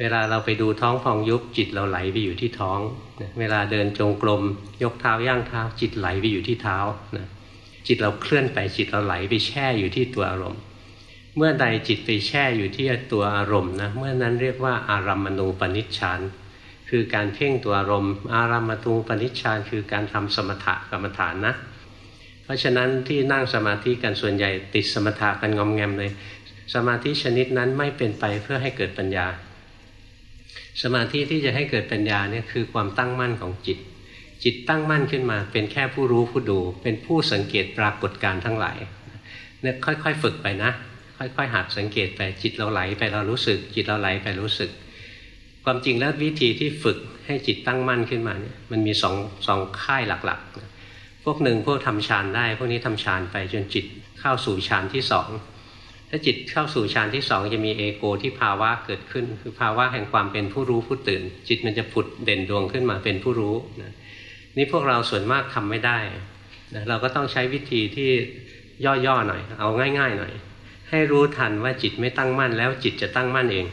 เวลาเราไปดูท้องพองยุบจิตเราไหลไปอยู่ที่ท้อง เวลาเดินจงกรมยกเท้าย่างเท้า จิตไหลไปอยู่ที่เท้านะจิตเราเคลื่อนไปจิตเราไหลไปแช่อยู่ที่ตัวอารมณ์ เมื่อใดจิตไปแช่อยู่ที่ตัวอารมณ์นะเมื่อนั้นเรียกว่าอารัมมณูปนิชฌานคือการเพ่งตัวอารมณ์ อารามตูปนิชฌานคือการทำสมถะกรรมฐานนะเพราะฉะนั้นที่นั่งสมาธิกันส่วนใหญ่ติดสมถะกันงอมแงมเลย สมาธิชนิดนั้นไม่เป็นไปเพื่อให้เกิดปัญญา สมาธิที่จะให้เกิดปัญญาเนี่ยคือความตั้งมั่นของจิต จิตตั้งมั่นขึ้นมา เป็นแค่ผู้รู้ผู้ดู เป็นผู้สังเกตปรากฏการทั้งหลายเนี่ยค่อยๆ ฝึกไปนะ ค่อยๆหัดสังเกตไปจิตเราไหลไปเรารู้สึก จิตเราไหลไปรู้สึก ความจริงแล้ววิธีที่ฝึกให้จิตตั้งมั่นขึ้นมาเนี่ยมันมีสองสองค่ายหลักๆ พวกหนึ่งพวกทำฌานได้ พวกนี้ทำฌานไปจนจิตเข้าสู่ฌานที่สองถ้าจิตเข้าสู่ฌานที่สองจะมีเอโกที่ภาวะเกิดขึ้น คือภาวะแห่งความเป็นผู้รู้ผู้ตื่น จิตมันจะผุดเด่นดวงขึ้นมาเป็นผู้รู้นะนี่พวกเราส่วนมากทำไม่ได้นะเราก็ต้องใช้วิธีที่ย่อๆหน่อย เอาง่าย ๆ หน่อย ให้รู้ทันว่าจิตไม่ตั้งมั่นแล้วจิตจะตั้งมั่นเอง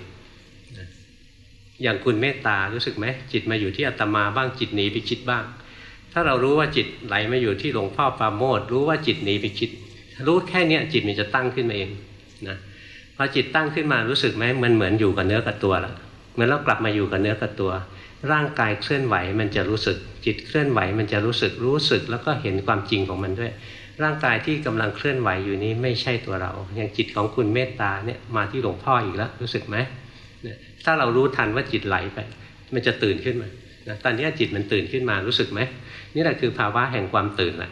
อย่างคุณเมตตารู้สึกไหมจิตมาอยู่ที่อาตมาบ้างจิตหนีไปคิดบ้าง ถ้าเรารู้ว่าจิตไหลมาอยู่ที่หลวงพ่อปาโมดรู้ว่าจิตหนีไปคิด รู้แค่เนี้ยจิตมันจะตั้งขึ้นมาเองนะพอจิตตั้งขึ้นมารู้สึกไหมมันเหมือนอยู่กับเนื้อกับตัวแล้วเหมือนเรากลับมาอยู่กับเนื้อกับตัว ร่างกายเคลื่อนไหวมันจะรู้สึก จิตเคลื่อนไหวมันจะรู้สึกรู้สึกแล้วก็เห็นความจริงของมันด้วย ร่างกายที่กำลังเคลื่อนไหวอยู่นี้ไม่ใช่ตัวเรา อย่างจิตของคุณเมตตาเนี่ยมาที่หลวงพ่ออีกแล้วรู้สึกไหมถ้าเรารู้ทันว่าจิตไหลไป มันจะตื่นขึ้นมาตอนนี้จิตมันตื่นขึ้นมารู้สึกไหมนี่แหละคือภาวะแห่งความตื่นแหละ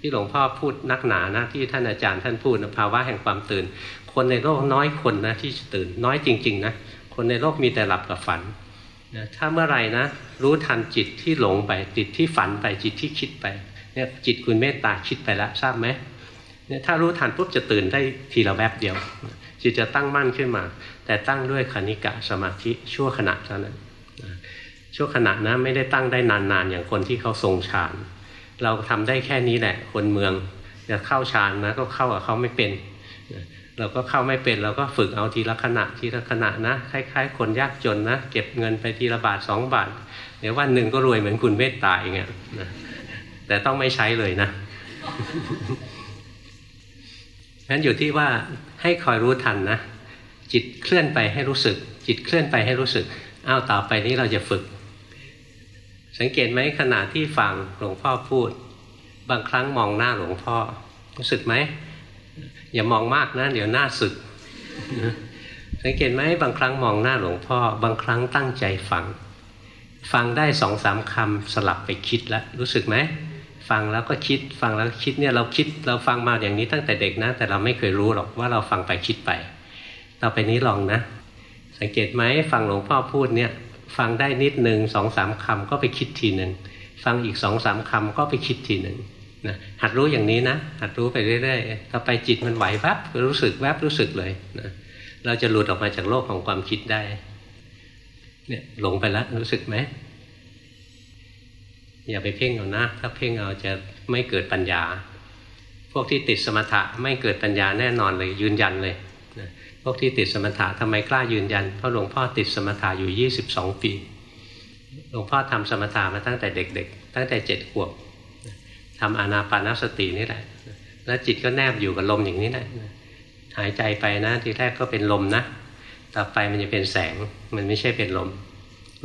ที่หลวงพ่อพูดนักหนานะที่ท่านอาจารย์ท่านพูดนะภาวะแห่งความตื่น คนในโลกน้อยคนนะที่ตื่นน้อยจริง ๆนะคนในโลกมีแต่หลับกับฝันนะถ้าเมื่อไหร่นะรู้ทันจิตที่หลงไปจิตที่ฝันไปจิตที่คิดไป เนี่ยจิตคุณเมตตาคิดไปแล้วทราบไหมเนี่ยถ้ารู้ทันปุ๊บจะตื่นได้ทีละแวบเดียว จิตจะตั้งมั่นขึ้นมา แต่ตั้งด้วยคณิกะสมาธิชั่วขณะเท่านั้นชั่วขณะนะไม่ได้ตั้งได้นานๆ อย่างคนที่เขาทรงฌานเราทำได้แค่นี้แหละ คนเมืองจะเข้าฌานนะก็เข้ากับเขาไม่เป็น เราก็เข้าไม่เป็นเราก็ฝึกเอาทีละขณะทีละขณะนะคล้ายๆ คนยากจนนะ เก็บเงินไปทีละบาทสองบาทเดี๋ยววันหนึ่งก็รวยเหมือนคุณเมตตาอย่างเงี้ย แต่ต้องไม่ใช้เลยนะงั้นอยู่ที่ว่าให้คอยรู้ทันนะจิตเคลื่อนไปให้รู้สึก จิตเคลื่อนไปให้รู้สึกอ้าวต่อไปนี้เราจะฝึก สังเกตไหมขณะที่ฟังหลวงพ่อพูด บางครั้งมองหน้าหลวงพ่อ รู้สึกไหมอย่ามองมากนะเดี๋ยวหน้าสึก สังเกตไหมบางครั้งมองหน้าหลวงพ่อ บางครั้งตั้งใจฟัง ฟังได้สองสามคำสลับไปคิดแล้วรู้สึกไหม ฟังแล้วก็คิดฟังแล้วคิดเนี่ยเราคิดเราฟังมาอย่างนี้ตั้งแต่เด็กนะแต่เราไม่เคยรู้หรอกว่าเราฟังไปคิดไป ต่อไปนี้ลองนะ สังเกตไหมฟังหลวงพ่อพูดเนี่ยฟังได้นิดหนึ่งสองสามคำก็ไปคิดทีหนึ่งฟังอีกสองสามคำก็ไปคิดทีหนึ่งนะหัดรู้อย่างนี้นะหัดรู้ไปเรื่อยๆต่อไปจิตมันไหวแวบรู้สึกแวบรู้สึกเลยนะเราจะหลุดออกมาจากโลกของความคิดได้เนี่ยหลงไปแล้วรู้สึกไหม อย่าไปเพ่งเอานะ ถ้าเพ่งเอาจะไม่เกิดปัญญา พวกที่ติดสมถะไม่เกิดปัญญาแน่นอนเลยยืนยันเลยพวกที่ติดสมถะทำไมกล้ายืนยันเพราะหลวงพ่อติดสมถะอยู่ยี่สิบสองปีหลวงพ่อทำสมถะมาตั้งแต่เด็ก ๆ ตั้งแต่เจ็ดขวบทำอานาปานสตินี่แหละ แล้วจิตก็แนบอยู่กับลมอย่างนี้แหละหายใจไปนะทีแรกก็เป็นลมนะ ต่อไปมันจะเป็นแสงมันไม่ใช่เป็นลม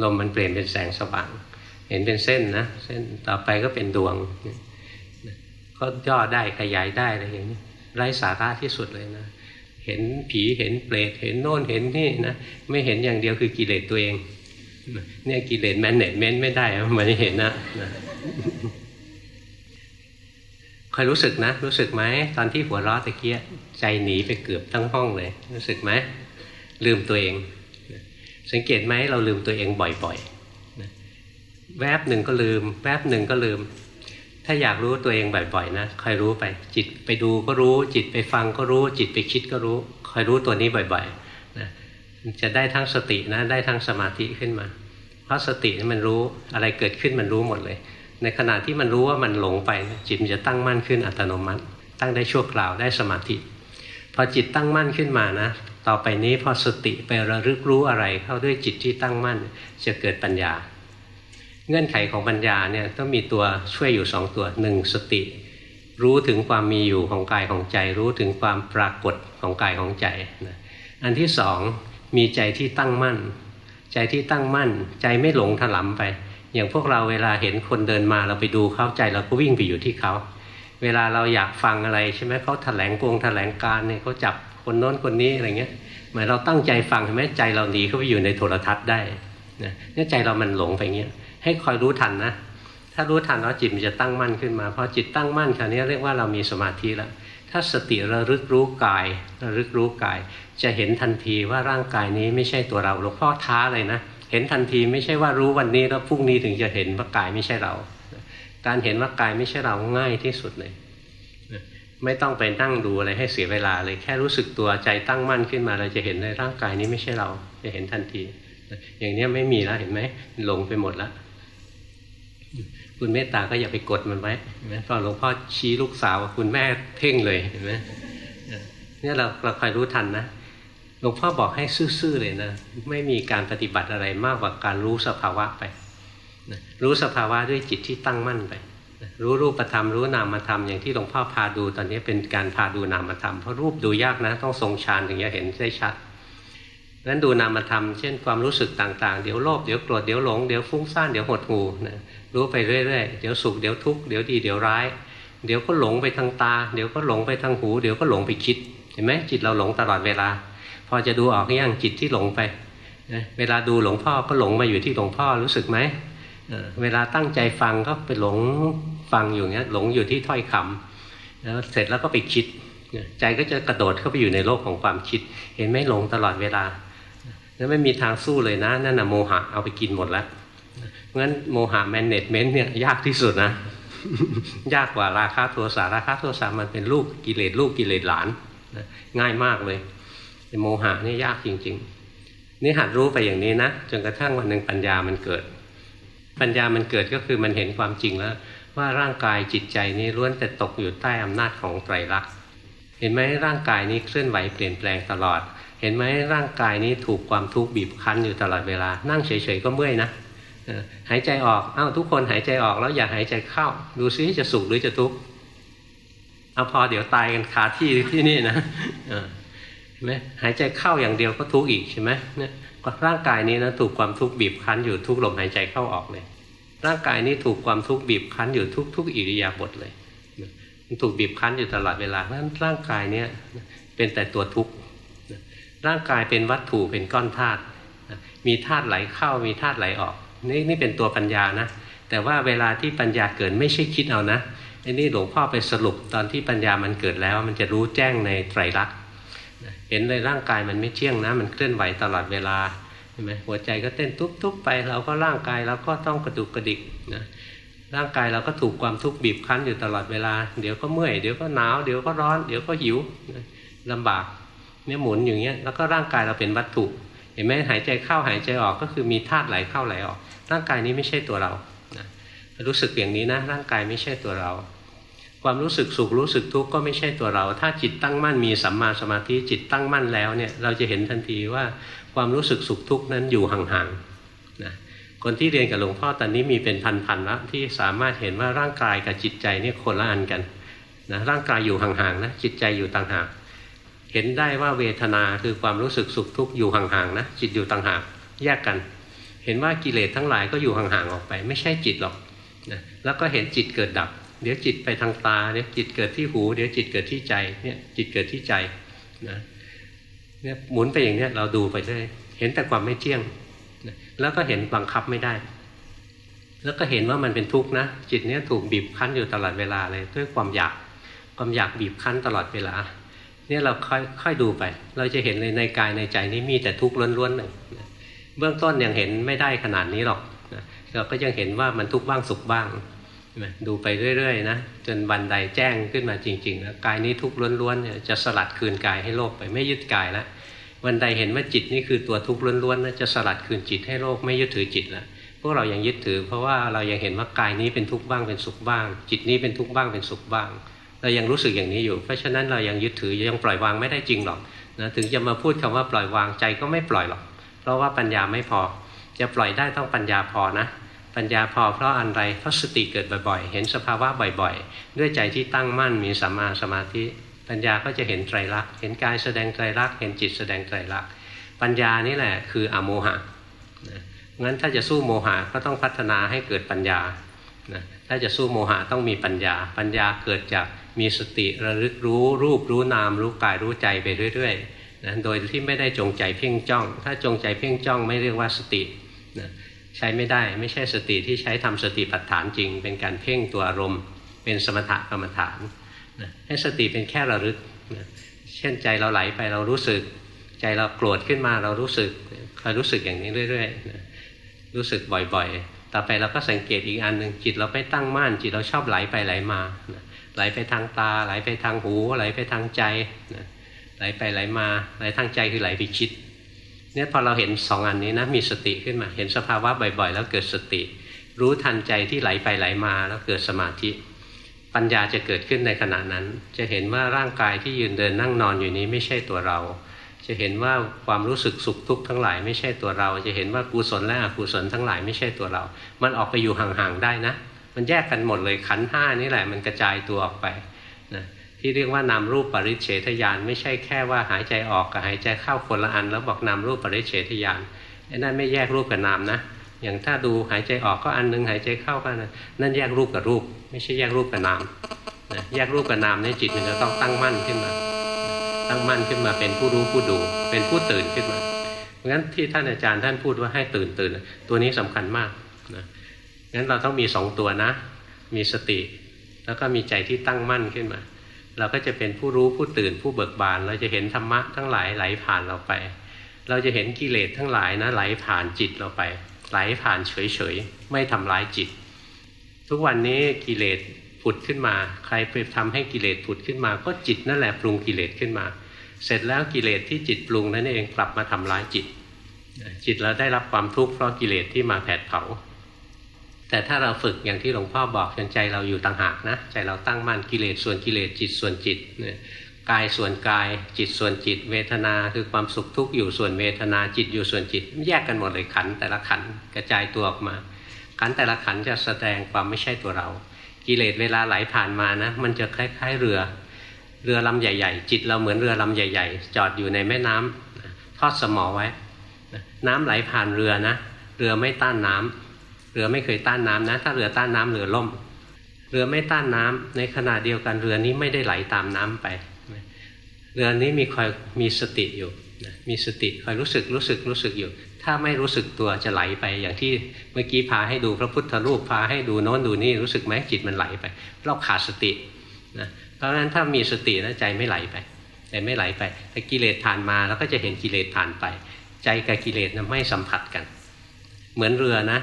ลมมันเปลี่ยนเป็นแสงสว่าง เห็นเป็นเส้นนะเส้นต่อไปก็เป็นดวงก็ย่อได้ขยายได้อะไรอย่างนี้ไร้สาระที่สุดเลยนะเห็นผีเห็นเปรตเห็นโน่นเห็นนี่นะไม่เห็นอย่างเดียวคือกิเลสตัวเองเนี่ยกิเลสแมนเนจเมนต์ไม่ได้มันเห็นนะคอยรู้สึกนะ รู้สึกไหมตอนที่หัวเราะตะเกียใจหนีไปเกือบทั้งห้องเลย รู้สึกไหมลืมตัวเอง สังเกตไหมเราลืมตัวเองบ่อย แวบหนึ่งก็ลืม แวบหนึ่งก็ลืม ถ้าอยากรู้ตัวเองบ่อยๆนะคอยรู้ไป จิตไปดูก็รู้ จิตไปฟังก็รู้ จิตไปคิดก็รู้คอยรู้ตัวนี้บ่อยๆนะจะได้ทั้งสตินะได้ทั้งสมาธิขึ้นมา เพราะสติมันรู้อะไรเกิดขึ้นมันรู้หมดเลย ในขณะที่มันรู้ว่ามันหลงไปจิตมันจะตั้งมั่นขึ้นอัตโนมัติ ตั้งได้ชั่วคราวได้สมาธิพอจิตตั้งมั่นขึ้นมานะ ต่อไปนี้พอสติไประลึกรู้อะไรเข้าด้วยจิตที่ตั้งมั่นจะเกิดปัญญา เงื่อนไขของปัญญาเนี่ยต้องมีตัวช่วยอยู่สองตัวหนึ่งสติ รู้ถึงความมีอยู่ของกายของใจ รู้ถึงความปรากฏของกายของใจนะอันที่สองมีใจที่ตั้งมั่น ใจที่ตั้งมั่น ใจไม่หลงถลำไป อย่างพวกเราเวลาเห็นคนเดินมาเราไปดูเขาใจเราก็วิ่งไปอยู่ที่เขาเวลาเราอยากฟังอะไรใช่ไหมเขาแถลงกงแถลงการเนี่ยเขาจับคนโน้นคนนี้อะไรเงี้ยหมายเราตั้งใจฟังใช่ไหมใจเราหนีเข้าไปอยู่ในโทรทัศน์ได้เนี่ยใจเรามันหลงไปเงี้ย ให้คอยรู้ทันนะ ถ้ารู้ทันแล้วจิตมันจะตั้งมั่นขึ้นมาพอจิตตั้งมั่นคราวนี้เรียกว่าเรามีสมาธิแล้วถ้าสติระลึกรู้กายระลึกรู้กาย จะเห็นทันทีว่าร่างกายนี้ไม่ใช่ตัวเราหลวงพ่อท้าเลยนะ เห็นทันทีไม่ใช่ว่ารู้วันนี้แล้วพรุ่งนี้ถึงจะเห็นว่ากายไม่ใช่เรา การเห็นว่ากายไม่ใช่เราง่ายที่สุดเลยไม่ต้องไปนั่งดูอะไรให้เสียเวลาเลยแค่รู้สึกตัวใจตั้งมั่นขึ้นมา เราจะเห็นในร่างกายนี้ไม่ใช่เรา จะเห็นทันที อย่างนี้ไม่มีแล้วเห็นไหมหลงไปหมดแล้ว คุณเมตตาก็อย่าไปกดมันไว้เห็นไหมพอหลวงพ่อชี้ลูกสาวคุณแม่เพ่งเลยเห็นไหมเนี่ยเราเราคอยรู้ทันนะหลวงพ่อบอกให้ซื่อๆเลยนะ ไม่มีการปฏิบัติอะไรมากกว่าการรู้สภาวะไปรู้สภาวะด้วยจิตที่ตั้งมั่นไป รู้รูปธรรมรู้นามธรรมอย่างที่หลวงพ่อพาดูตอนนี้เป็นการพาดูนามธรรมเพราะรูปดูยากนะ ต้องทรงฌานถึงจะเห็นได้ชัดนั้นดูนามธรรมเช่นความรู้สึกต่างๆ เดี๋ยวโลภเดี๋ยวโกรธเดี๋ยวหลงเดี๋ยวฟุ้งซ่านเดี๋ยวหดหูนะ รู้ไปเรื่อยๆ เดี๋ยวสุขเดี๋ยวทุกข์เดี๋ยวดีเดี๋ยวร้าย เดี๋ยวก็หลงไปทางตา เดี๋ยวก็หลงไปทางหู เดี๋ยวก็หลงไปคิด เห็นไหมจิตเราหลงตลอดเวลา พอจะดูออกยังจิตที่หลงไป เวลาดูหลวงพ่อก็หลงมาอยู่ที่หลวงพ่อรู้สึกไหม เวลาตั้งใจฟังก็ไปหลงฟังอยู่เงี้ยหลงอยู่ที่ถ้อยคำแล้วเสร็จแล้วก็ไปคิด ใจก็จะกระโดดเข้าไปอยู่ในโลกของความคิด เห็นไหมหลงตลอดเวลา แล้วไม่มีทางสู้เลยนะนั่นน่ะโมหะเอาไปกินหมดแล้ว เพราะฉะนั้นโมหะแมนเนจเมนต์เนี่ยยากที่สุดนะ ยากกว่าราคาโทสะราคาโทสะมันเป็นลูกกิเลสลูกกิเลสหลานนะง่ายมากเลยโมหะนี่ยากจริง ๆ นี่หัดรู้ไปอย่างนี้นะจนกระทั่งวันหนึ่งปัญญามันเกิด ปัญญามันเกิดก็คือมันเห็นความจริงแล้ว ว่าร่างกายจิตใจนี้ล้วนแต่ตกอยู่ใต้อำนาจของไตรลักษณ์เห็นไหมร่างกายนี้เคลื่อนไหวเปลี่ยนแปลงตลอด เห็นไหมร่างกายนี้ถูกความทุกข์บีบคั้นอยู่ตลอดเวลา นั่งเฉยๆก็เมื่อยนะ หายใจออกอ้าวทุกคนหายใจออกแล้วอย่าหายใจเข้า ดูซิจะสุขหรือจะทุกข์เอาพอเดี๋ยวตายกันคาที่ที่นี่นะเห็นไหมหายใจเข้าอย่างเดียวก็ทุกข์อีกใช่ไหมเนี่ยร่างกายนี้นะถูกความทุกข์บีบคั้นอยู่ทุกลมหายใจเข้าออกเลยร่างกายนี้ถูกความทุกข์บีบคั้นอยู่ทุกทุกอิริยาบถเลยมันถูกบีบคั้นอยู่ตลอดเวลาเพราะฉะนั้นร่างกายเนี่ยเป็นแต่ตัวทุกข์ร่างกายเป็นวัตถุเป็นก้อนธาตุมีธาตุไหลเข้ามีธาตุไหลออก นี่นี่เป็นตัวปัญญานะ แต่ว่าเวลาที่ปัญญาเกิดไม่ใช่คิดเอานะไอ้นี่หลวงพ่อไปสรุปตอนที่ปัญญามันเกิดแล้ว มันจะรู้แจ้งในไตรลักษณ์เห็นเลยร่างกายมันไม่เที่ยงนะ มันเคลื่อนไหวตลอดเวลาเห็นไหมหัวใจก็เต้นทุบๆไป เราก็ร่างกายเราก็ต้องกระดุกกระดิกนะร่างกายเราก็ถูกความทุกข์บีบคั้นอยู่ตลอดเวลา เดี๋ยวก็เมื่อยเดี๋ยวก็หนาวเดี๋ยวก็ร้อน เดี๋ยวก็หิวลำบากเนี่ยหมุนอย่างเงี้ยแล้วก็ร่างกายเราเป็นวัตถุ เห็นไหมหายใจเข้าหายใจออกก็คือมีธาตุไหลเข้าไหลออก ร่างกายนี้ไม่ใช่ตัวเรานะรู้สึกอย่างนี้นะ ร่างกายไม่ใช่ตัวเรา ความรู้สึกสุขรู้สึกทุกข์ก็ไม่ใช่ตัวเรา ถ้าจิตตั้งมั่นมีสัมมาสมาธิจิตตั้งมั่นแล้วเนี่ยเราจะเห็นทันทีว่าความรู้สึกสุขทุกข์นั้นอยู่ห่างๆนะคนที่เรียนกับหลวงพ่อตอนนี้มีเป็นพันๆแล้วที่สามารถเห็นว่าร่างกายกับจิตใจนี่คนละอันกันนะร่างกายอยู่ห่างๆนะจิตใจอยู่ต่างหากเห็นได้ว่าเวทนาคือความรู้สึกสุขทุกข์อยู่ห่างๆนะจิตอยู่ต่างหากแยกกัน เห็นว่ากิเลสทั้งหลายก็อยู่ห่างๆออกไป ไม่ใช่จิตหรอกนะแล้วก็เห็นจิตเกิดดับ เดี๋ยวจิตไปทางตาเดี๋ยวจิตเกิดที่หู เดี๋ยวจิตเกิดที่ใจเนี่ยจิตเกิดที่ใจนะเนี่ยหมุนไปอย่างเนี้ยเราดูไปเรื่อยเห็นแต่ความไม่เที่ยงนะแล้วก็เห็นบังคับไม่ได้ แล้วก็เห็นว่ามันเป็นทุกข์นะจิตเนี้ยถูกบีบคั้นอยู่ตลอดเวลาเลยด้วยความอยากความอยากบีบคั้นตลอดเวลาเนี่ยเราค่อยค่อยดูไป เราจะเห็นเลยในกายในใจนี้มีแต่ทุกข์ล้วนๆหนึ่ง เบื้องต้นยังเห็นไม่ได้ขนาดนี้หรอกเราก็ยังเห็นว่ามันทุกข์บ้างสุขบ้างดูไปเรื่อยๆนะจนวันใดแจ้งขึ้นมาจริงๆนะกายนี้ทุกข์ล้วนๆจะสลัดคืนกายให้โลกไปไม่ยึดกายแล้ววันใดเห็นว่าจิตนี่คือตัวทุกข์ล้วนๆนะจะสลัดคืนจิตให้โลกไม่ยึดถือจิตแล้วพวกเรายังยึดถือ เพราะว่าเรายังเห็นว่ากายนี้เป็นทุกข์บ้างเป็นสุขบ้าง จิตนี้เป็นทุกข์บ้างเป็นสุขบ้าง เรายังรู้สึกอย่างนี้อยู่ เพราะฉะนั้นเรายังยึดถือยังปล่อยวางไม่ได้จริงหรอกนะถึงจะมาพูดคำว่าปล่อยวางใจก็ไม่ปล่อยหรอก เพราะว่าปัญญาไม่พอ จะปล่อยได้ต้องปัญญาพอนะ ปัญญาพอเพราะอะไรเพราะสติเกิดบ่อยๆ เห็นสภาวะบ่อยๆ ด้วยใจที่ตั้งมั่นมีสัมมาสมาธิ ปัญญาก็จะเห็นไตรลักษณ์เห็นกายแสดงไตรลักษณ์เห็นจิตแสดงไตรลักษณ์ปัญญานี่แหละคืออโมหะงั้นถ้าจะสู้โมหะก็ต้องพัฒนาให้เกิดปัญญาถ้าจะสู้โมหะต้องมีปัญญา ปัญญาเกิดจากมีสติระลึกรู้รูปรู้นามรู้กายรู้ใจไปเรื่อย ๆ นะโดยที่ไม่ได้จงใจเพ่งจ้อง ถ้าจงใจเพ่งจ้องไม่เรียกว่าสตินะใช้ไม่ได้ไม่ใช่สติที่ใช้ทำสติปัฏฐานจริง เป็นการเพ่งตัวอารมณ์ เป็นสมถกรรมฐานนะให้สติเป็นแค่ระลึกนะเช่นใจเราไหลไปเรารู้สึก ใจเราโกรธขึ้นมาเรารู้สึกคอยรู้สึกอย่างนี้เรื่อยๆนะรู้สึกบ่อยๆ ต่อไปเราก็สังเกตอีกอันหนึ่งจิตเราไม่ตั้งมั่นจิตเราชอบไหลไปไหลมานะไหลไปทางตาไหลไปทางหูไหลไปทางใจ ไหลไปไหลมาไหลทางใจคือไหลไปคิดเนี่ยพอเราเห็นสองอันนี้นะมีสติขึ้นมาเห็นสภาวะบ่อย ๆ แล้วเกิดสติ รู้ทันใจที่ไหลไปไหลมาแล้วเกิดสมาธิ ปัญญาจะเกิดขึ้นในขณะนั้น จะเห็นว่าร่างกายที่ยืนเดินนั่งนอนอยู่นี้ไม่ใช่ตัวเรา จะเห็นว่าความรู้สึกสุขทุกข์ทั้งหลายไม่ใช่ตัวเรา จะเห็นว่ากุศลและอกุศลทั้งหลายไม่ใช่ตัวเรา มันออกไปอยู่ห่างๆได้นะ มันแยกกันหมดเลยขันห้านี่แหละมันกระจายตัวออกไปนะ ที่เรียกว่านามรูปปริเฉทญาณไม่ใช่แค่ว่าหายใจออกกับหายใจเข้าคนละอัน แล้วบอกนามรูปปริเฉทญาณไอ้นั่นไม่แยกรูปกับนามนะ อย่างถ้าดูหายใจออกก็อันนึงหายใจเข้าก็นนั่นแยกรูปกับรูป ไม่ใช่แยกรูปกับนามนะแยกรูปกับนามในจิตมันจะต้องตั้งมั่นขึ้นมา ตั้งมั่นขึ้นมาเป็นผู้รู้ผู้ดู เป็นผู้ตื่นขึ้นมาเพราะฉะนั้นที่ท่านอาจารย์ท่านพูดว่าให้ตื่นตื่นตัวนี้สำคัญมากนะงั้นเราต้องมีสองตัวนะ มีสติ แล้วก็มีใจที่ตั้งมั่นขึ้นมา เราก็จะเป็นผู้รู้ผู้ตื่นผู้เบิกบาน เราจะเห็นธรรมะทั้งหลายไหลผ่านเราไป เราจะเห็นกิเลสทั้งหลายนะไหลผ่านจิตเราไป ไหลผ่านเฉยๆไม่ทำร้ายจิต ทุกวันนี้กิเลสผุดขึ้นมา ใครไปทำให้กิเลสผุดขึ้นมา ก็จิตนั่นแหละปรุงกิเลสขึ้นมา เสร็จแล้วกิเลสที่จิตปรุงนั่นเองกลับมาทำร้ายจิต จิตเราได้รับความทุกข์เพราะกิเลสที่มาแผดเผา แต่ถ้าเราฝึกอย่างที่หลวงพ่อบอกจนใจเราอยู่ต่างหากนะ ใจเราตั้งมั่นกิเลสส่วนกิเลสจิตส่วนจิตกายส่วนกาย จิตส่วนจิต เวทนาคือความสุขทุกข์อยู่ส่วนเวทนาจิตอยู่ส่วนจิต แยกกันหมดเลยขันแต่ละขันกระจายตัวออกมา ขันแต่ละขันจะแสดงความไม่ใช่ตัวเรา กิเลสเวลาไหลผ่านมานะ มันจะคล้ายๆเรือ เรือลำใหญ่ ๆ จิตเราเหมือนเรือลำใหญ่ ๆ จอดอยู่ในแม่น้ำทอดสมอไว้ น้ำไหลผ่านเรือนะ เรือไม่ต้านน้ำ เรือไม่เคยต้านน้ำนะ ถ้าเรือต้านน้ำเรือล่ม เรือไม่ต้านน้ำในขณะเดียวกันเรือนี้ไม่ได้ไหลตามน้ำไป เรือนี้มีคอยมีสติอยู่มีสติคอยรู้สึกรู้สึกรู้สึกอยู่ ถ้าไม่รู้สึกตัวจะไหลไป อย่างที่เมื่อกี้พาให้ดูพระพุทธรูปพาให้ดูโน้นดูนี่รู้สึกไหมจิตมันไหลไป เราขาดสตินะเพราะฉะนั้นถ้ามีสตินะใจไม่ไหลไปใจไม่ไหลไปแต่กิเลสผ่านมาเราก็จะเห็นกิเลสผ่านไป ใจกับกิเลสนะไม่สัมผัสกัน เหมือนเรือนะ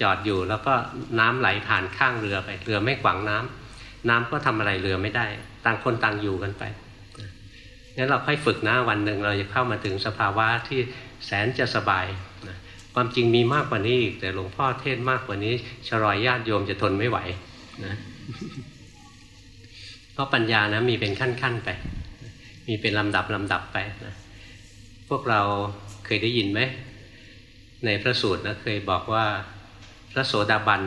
จอดอยู่แล้วก็น้ำไหลผ่านข้างเรือไป เรือไม่ขวางน้ำน้ำก็ทำอะไรเรือไม่ได้ ต่างคนต่างอยู่กันไปงั้นเราค่อยฝึกนะวันหนึ่งเราจะเข้ามาถึงสภาวะที่แสนจะสบายนะความจริงมีมากกว่านี้อีกแต่หลวงพ่อเทศมากกว่านี้ชรอยญาติโยมจะทนไม่ไหวนะเพราะปัญญานะมีเป็นขั้นๆไป มีเป็นลำดับลำดับไปนะพวกเราเคยได้ยินไหมในพระสูตรนะเคยบอกว่า พระโสดาบัน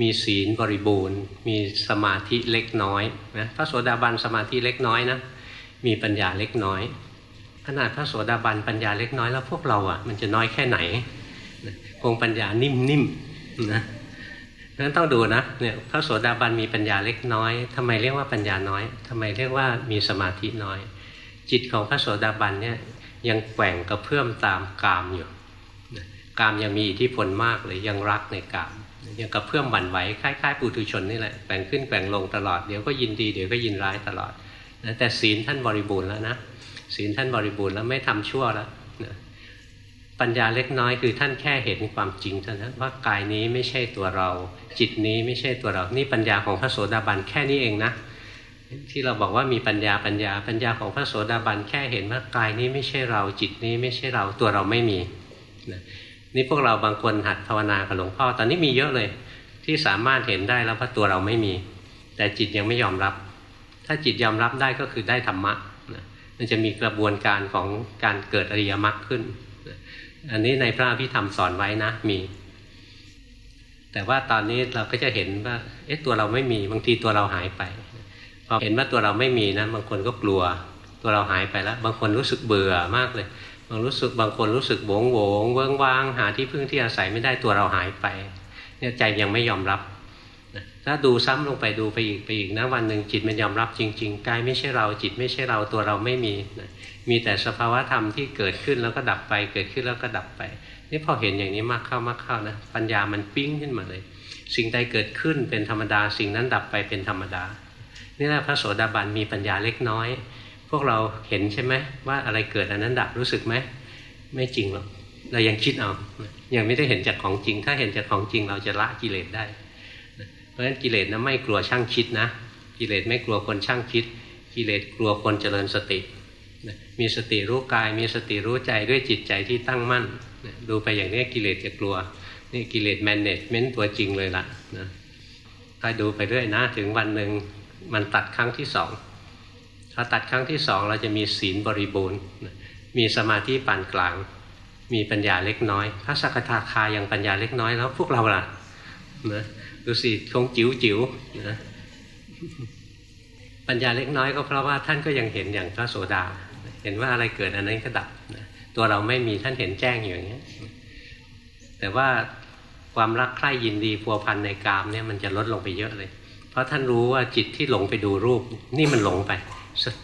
มีศีลบริบูรณ์ มีสมาธิเล็กน้อยนะพระโสดาบันสมาธิเล็กน้อยนะมีปัญญาเล็กน้อย ขนาดพระโสดาบันปัญญาเล็กน้อยแล้วพวกเราอะ่ะมันจะน้อยแค่ไหนคงปัญญานิ่มๆนะนั้นต้องดูนะเนี่ยพระโสดาบันมีปัญญาเล็กน้อยทำไมเรียกว่าปัญญาน้อยทำไมเรียกว่ามีสมาธิน้อย จิตของพระโสดาบันเนี่ยยังแกว่งกระเพื่อมตามกามอยู่ กามยังมีอิทธิพลมากเลยยังรักในกามยังกระเพื่อมหวั่นไหวคล้ายๆปุถุชนนี่แหละแกว่งขึ้นแกว่งลงตลอดเดี๋ยวก็ยินดีเดี๋ยวก็ยินร้ายตลอดนะแต่ศีลท่านบริบูรณ์แล้วนะศีลท่านบริบูรณ์แล้วไม่ทำชั่วแล้วนะปัญญาเล็กน้อยคือท่านแค่เห็นความจริงเท่านั้นว่ากายนี้ไม่ใช่ตัวเรา จิตนี้ไม่ใช่ตัวเรา นี่ปัญญาของพระโสดาบันแค่นี้เองนะที่เราบอกว่ามีปัญญาปัญญาปัญญาของพระโสดาบันแค่เห็นว่ากายนี้ไม่ใช่เรา จิตนี้ไม่ใช่เราตัวเราไม่มีนะ นี่พวกเราบางคนหัดภาวนากับหลวงพ่อตอนนี้มีเยอะเลย ที่สามารถเห็นได้แล้วว่าตัวเราไม่มี แต่จิตยังไม่ยอมรับ ถ้าจิตยอมรับได้ก็คือได้ธรรมะมันจะมีกระบวนการของการเกิดอริยมรรคขึ้น อันนี้ในพระพิธรรมสอนไว้นะมี แต่ว่าตอนนี้เราก็จะเห็นว่า เอ๊ะตัวเราไม่มีบางทีตัวเราหายไปพอเห็นว่าตัวเราไม่มีนะบางคนก็กลัว ตัวเราหายไปแล้ว บางคนรู้สึกเบื่อมากเลย บางรู้สึกบางคนรู้สึกโวงโวงเวิ้งว้างหาที่พึ่งที่อาศัยไม่ได้ตัวเราหายไป เนี่ยใจยังไม่ยอมรับถ้าดูซ้ำลงไปดูไปอีกไปอีกนะวันหนึ่งจิตมันยอมรับจริงๆกายไม่ใช่เราจิตไม่ใช่เราตัวเราไม่มีมีแต่สภาวะธรรมที่เกิดขึ้นแล้วก็ดับไป เกิดขึ้นแล้วก็ดับไป นี่พอเห็นอย่างนี้มากเข้ามากเข้านะปัญญามันปิ้งขึ้นมาเลย สิ่งใดเกิดขึ้นเป็นธรรมดา สิ่งนั้นดับไปเป็นธรรมดา นี่แหละพระโสดาบันมีปัญญาเล็กน้อย พวกเราเห็นใช่ไหมว่าอะไรเกิดอันนั้นดับรู้สึกไหมไม่จริงหรอกเรายังคิดเอายังไม่ได้เห็นจากของจริง ถ้าเห็นจากของจริงเราจะละกิเลสได้ เพราะฉะนั้นกิเลสนะไม่กลัวช่างคิดนะ กิเลสไม่กลัวคนช่างคิด กิเลสกลัวคนเจริญสติ มีสติรู้กาย มีสติรู้ใจด้วยจิตใจที่ตั้งมั่น ดูไปอย่างนี้กิเลสจะกลัวนี่กิเลสแมนเนจเมนต์ตัวจริงเลยละนะถ้าดูไปเรื่อยนะถึงวันหนึ่งมันตัดครั้งที่สอง พอตัดครั้งที่สองเราจะมีศีลบริบูรณ์มีสมาธิปานกลาง มีปัญญาเล็กน้อย พระสักทาคายังปัญญาเล็กน้อยแล้วพวกเราล่ะนะดูสิคงจิ๋วจิ๋วนะปัญญาเล็กน้อยก็เพราะว่าท่านก็ยังเห็นอย่างพระโสดา เห็นว่าอะไรเกิดอันนั้นก็ดับนะตัวเราไม่มีท่านเห็นแจ้งอยู่อย่างนี้แต่ว่าความรักใคร่ยินดีพัวพันในกามเนี่ยมันจะลดลงไปเยอะเลย เพราะท่านรู้ว่าจิตที่หลงไปดูรูป นี่มันหลงไป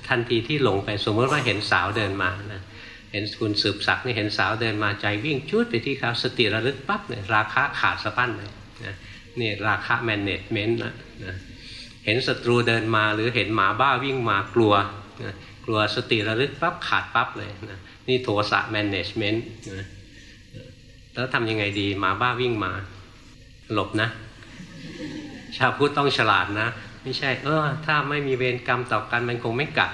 ทันทีที่หลงไปสมมติว่าเห็นสาวเดินมานะเห็นคุณสืบศักดิ์นี่เห็นสาวเดินมาใจวิ่งชุดไปที่เขาสติระลึกปั๊บเนี่ยราคะขาดสะพั้นเลยนะนี่ราคะแมนเนจเมนต์นะนะเห็นศัตรูเดินมาหรือเห็นหมาบ้าวิ่งมากลัวนะกลัวสติระลึกปั๊บขาดปั๊บเลยนะนี่โทสะแมนเนจเมนต์นะแล้วทำยังไงดีหมาบ้าวิ่งมา หลบนะ ชาวพุทธต้องฉลาดนะ ไม่ใช่ เออ ถ้าไม่มีเวรกรรมต่อกันมันคงไม่กัด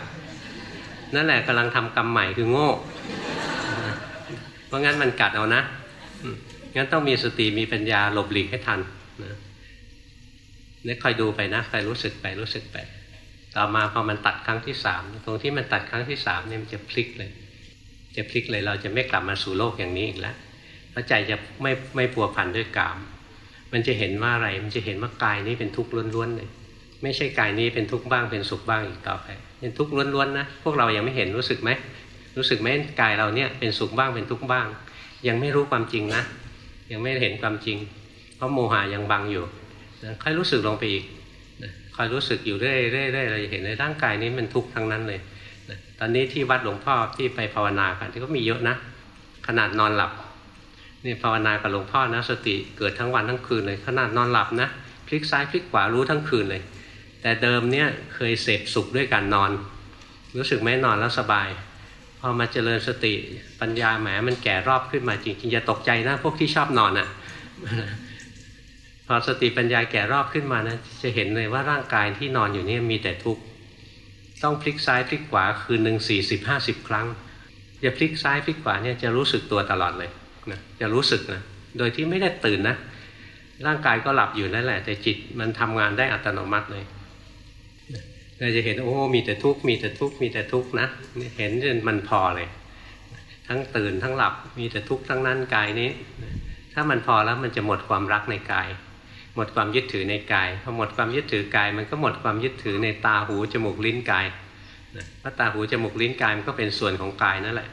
นั่นแหละกำลังทำกรรมใหม่คือโง่ เพราะงั้นมันกัดเอานะงั้นต้องมีสติมีปัญญาหลบหลีกให้ทันนะนี่คอยดูไปนะคอยรู้สึกไปรู้สึกไป ต่อมาพอมันตัดครั้งที่สามตรงที่มันตัดครั้งที่สามเนี่ยมันจะพลิกเลย จะพลิกเลยเราจะไม่กลับมาสู่โลกอย่างนี้อีกแล้วเพราะใจจะไม่ไม่ปัวพันด้วยกาม มันจะเห็นว่าอะไร มันจะเห็นว่ากายนี้เป็นทุกข์ล้วนๆเลย ไม่ใช่กายนี้เป็นทุกข์บ้างเป็นสุขบ้างอีกต่อไปเป็นทุกข์ล้วนๆนะพวกเรายังไม่เห็นรู้สึกไหมรู้สึกไหมกายเราเนี่ยเป็นสุขบ้างเป็นทุกข์บ้าง ยังไม่รู้ความจริงนะ ยังไม่เห็นความจริง เพราะโมหะยังบังอยู่ค่อยรู้สึกลงไปอีกคอยรู้สึกอยู่เรื่อยๆเราจะเห็นในร่างกายนี้มันทุกข์ทั้งนั้นเลยตอนนี้ที่วัดหลวงพ่อที่ไปภาวนากันที่ก็มีเยอะนะ ขนาดนอนหลับนี่ภาวนากับหลวงพ่อนะสติเกิดทั้งวันทั้งคืนเลย ขนาดนอนหลับนะพลิกซ้ายพลิกขวารู้ทั้งคืนเลย แต่เดิมเนี่ยเคยเสพสุขด้วยการนอน รู้สึกไหมนอนแล้วสบาย พอมาเจริญสติปัญญาแหมมันแก่รอบขึ้นมาจริงๆจะตกใจนะพวกที่ชอบนอนอะ่ะพอสติปัญญาแก่รอบขึ้นมานะจะเห็นเลยว่าร่างกายที่นอนอยู่นี่มีแต่ทุกข์ต้องพลิกซ้ายพลิกขวาคืนหนึ่งสี่สิบห้าสิบครั้งจะพลิกซ้ายพลิกขวาเนี่ยจะรู้สึกตัวตลอดเลยนะจะรู้สึกนะโดยที่ไม่ได้ตื่นนะร่างกายก็หลับอยู่นั่นแหละ แต่จิตมันทำงานได้อัตโนมัติเลย เราจะเห็นโอ้มีแต่ทุกข์มีแต่ทุกข์มีแต่ทุกข์นะ เห็นจนมันพอเลย ทั้งตื่นทั้งหลับมีแต่ทุกข์ทั้งนั้นกายนี้ ถ้ามันพอแล้วมันจะหมดความรักในกาย หมดความยึดถือในกายพอหมดความยึดถือกาย มันก็หมดความยึดถือในตาหูจมูกลิ้นกายเพราะตาหูจมูกลิ้นกายมันก็เป็นส่วนของกายนั่นแหละ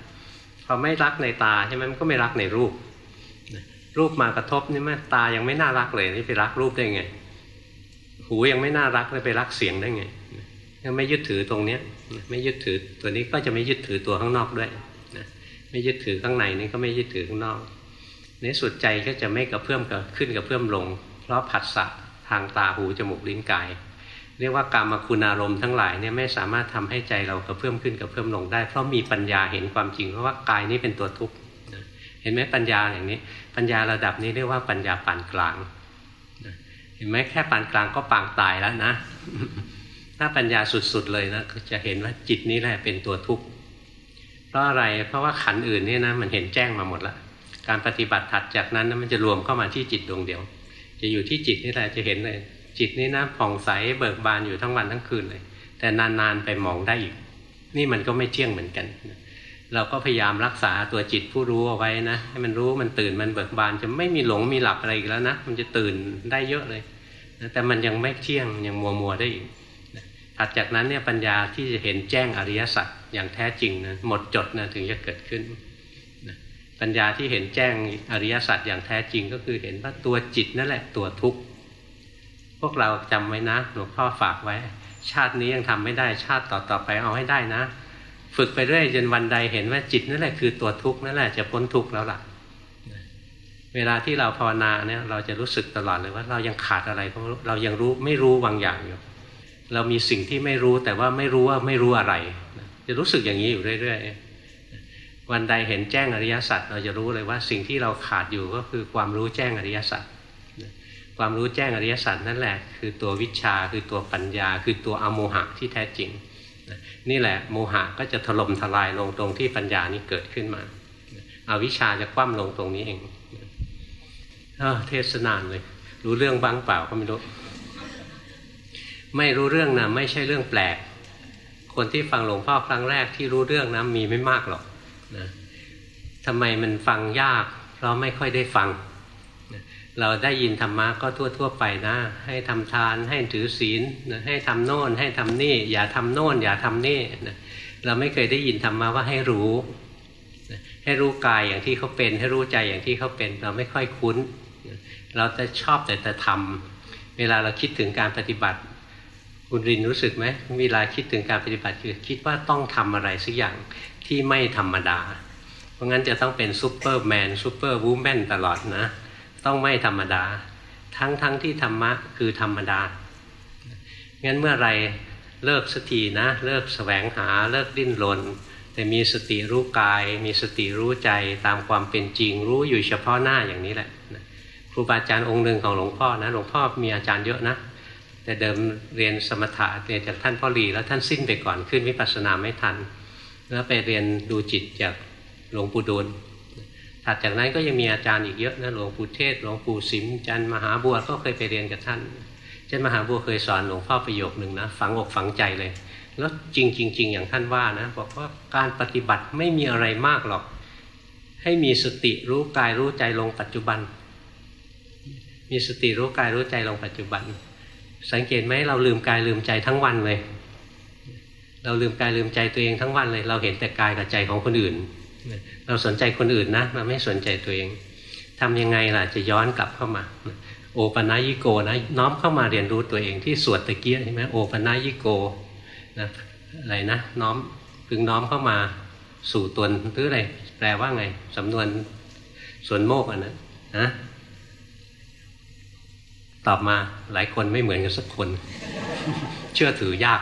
พอไม่รักในตาใช่ไหมมันก็ไม่รักในรูปรูปมากระทบนี่ไหมตายังไม่น่ารักเลยนี่ไปรักรูปได้ไง หูยังไม่น่ารักเลยไปรักเสียงได้ไง ยังไม่ยึดถือตรงเนี้ยไม่ยึดถือตัวนี้ก็จะไม่ยึดถือตัวข้างนอกด้วยไม่ยึดถือข้างในนี่ก็ไม่ยึดถือข้างนอก ในสุดใจก็จะไม่กระเพื่อมกับขึ้นกระเพื่อมลง เพราะผัสสะทางตาหูจมูกลิ้นกาย เรียกว่ากามคุณอารมณ์ทั้งหลายเนี่ยไม่สามารถทำให้ใจเรากระเพื่อมขึ้นกระเพื่อมลงได้ เพราะมีปัญญาเห็นความจริงเพราะว่ากายนี้เป็นตัวทุกข์เห็นไหมปัญญาอย่างนี้ ปัญญาระดับนี้เรียกว่าปัญญาปานกลางเห็นไหมแค่ปานกลางก็ปางตายแล้วนะ ถ้าปัญญาสุดๆเลยนะจะเห็นว่าจิตนี้แหละเป็นตัวทุกข์เพราะอะไรเพราะว่าขันอื่นนี่นะมันเห็นแจ้งมาหมดแล้วการปฏิบัติถัดจากนั้นนะมันจะรวมเข้ามาที่จิตดวงเดียว จะอยู่ที่จิตนี่แหละจะเห็นเลยจิตนี่นะผ่องใสเบิกบานอยู่ทั้งวันทั้งคืนเลย แต่นานๆไปมองได้อีก นี่มันก็ไม่เที่ยงเหมือนกัน เราก็พยายามรักษาตัวจิตผู้รู้เอาไว้นะให้มันรู้มันตื่นมันเบิกบานจะไม่มีหลงมีหลับอะไรอีกแล้วนะมันจะตื่นได้เยอะเลยแต่มันยังไม่เที่ยงยังมัวมัวได้อีก ถัดจากนั้นเนี่ยปัญญาที่จะเห็นแจ้งอริยสัจอย่างแท้จริงนะหมดจดนะถึงจะเกิดขึ้นปัญญาที่เห็นแจ้งอริยสัจอย่างแท้จริงก็คือเห็นว่าตัวจิตนั่นแหละตัวทุกข์พวกเราจำไว้นะหลวงพ่อฝากไว้ ชาตินี้ยังทำไม่ได้ชาติต่อๆไปเอาให้ได้นะ ฝึกไปเรื่อยจนวันใดเห็นว่าจิตนั่นแหละคือตัวทุกข์นั่นแหละจะพ้นทุกข์แล้วล่ะ เวลาที่เราภาวนาเนี่ยเราจะรู้สึกตลอดเลยว่าเรายังขาดอะไรเพราะเรายังรู้ไม่รู้บางอย่างอยู่ เรามีสิ่งที่ไม่รู้แต่ว่าไม่รู้ว่าไม่รู้อะไร จะรู้สึกอย่างนี้อยู่เรื่อยๆ วันใดเห็นแจ้งอริยสัจเราจะรู้เลยว่าสิ่งที่เราขาดอยู่ก็คือความรู้แจ้งอริยสัจความรู้แจ้งอริยสัจนั่นแหละ คือตัววิชาคือตัวปัญญา คือตัวอโมหะที่แท้จริง นี่แหละโมหะก็จะถล่มทลายลงตรงที่ปัญญานี้เกิดขึ้นมาอาวิชาจะคว่ำลงตรงนี้เองเทศนานเลย รู้เรื่องบ้างเปล่าก็ไม่รู้ ไม่รู้เรื่องนะไม่ใช่เรื่องแปลก คนที่ฟังหลวงพ่อครั้งแรกที่รู้เรื่องนะมีไม่มากหรอกนะทำไมมันฟังยาก เพราะไม่ค่อยได้ฟัง เราได้ยินธรรมะก็ทั่ว ๆ ไปนะ ให้ทำทานให้ถือศีลให้ทำโน่นให้ทำนี่ อย่าทำโน่น อย่าทำนี่เราไม่เคยได้ยินธรรมะว่าให้รู้ให้รู้กายอย่างที่เขาเป็น ให้รู้ใจอย่างที่เขาเป็น เราไม่ค่อยคุ้น เราจะชอบแต่จะทำเวลาเราคิดถึงการปฏิบัติ คุณรินรู้สึกไหมเวลาคิดถึงการปฏิบัติคือคิดว่าต้องทำอะไรสักอย่างที่ไม่ธรรมดา เพราะงั้นจะต้องเป็น superman superwoman ตลอดนะ ต้องไม่ธรรมดา ทั้งทั้งที่ธรรมะคือธรรมดา งั้นเมื่อไรเลิกสตินะ เลิกแสวงหาเลิกดิ้นรนแต่มีสติรู้กาย มีสติรู้ใจตามความเป็นจริง รู้อยู่เฉพาะหน้าอย่างนี้แหละครูบาอาจารย์องค์หนึ่งของหลวงพ่อนะหลวงพ่อมีอาจารย์เยอะนะ แต่เดิมเรียนสมถะเรียนจากท่านพ่อหลีแล้วท่านสิ้นไปก่อนขึ้นวิปัสสนาไม่ทัน แล้วไปเรียนดูจิตจากหลวงปู่ดูลถัดจากนั้นก็ยังมีอาจารย์อีกเยอะนะหลวงปู่เทศหลวงปู่สิมจันมหาบัวก็เคยไปเรียนกับท่านเช่นมหาบัวเคยสอนหลวงพ่อประโยคหนึ่งนะฝังอกฝังใจเลย แล้วจริงจริงอย่างท่านว่านะบอกว่าการปฏิบัติไม่มีอะไรมากหรอก ให้มีสติรู้กายรู้ใจลงปัจจุบัน มีสติรู้กายรู้ใจลงปัจจุบัน สังเกตไหมเราลืมกายลืมใจทั้งวันเลย เราลืมกายลืมใจตัวเองทั้งวันเลย เราเห็นแต่กายกับใจของคนอื่น เราสนใจคนอื่นนะเราไม่สนใจตัวเองทำยังไงล่ะจะย้อนกลับเข้ามา โอปนายิโกนะน้อมเข้ามาเรียนรู้ตัวเองที่สวดตะเกียใช่ไหมโอปนายิโกนะอะไรนะน้อมพึงน้อมเข้ามาสู่ตนหรืออะไรแปลว่าไงสำนวนส่วนโมกอันนั้นนะ ตอบมาหลายคนไม่เหมือนกันสักคน เชื่อถือยาก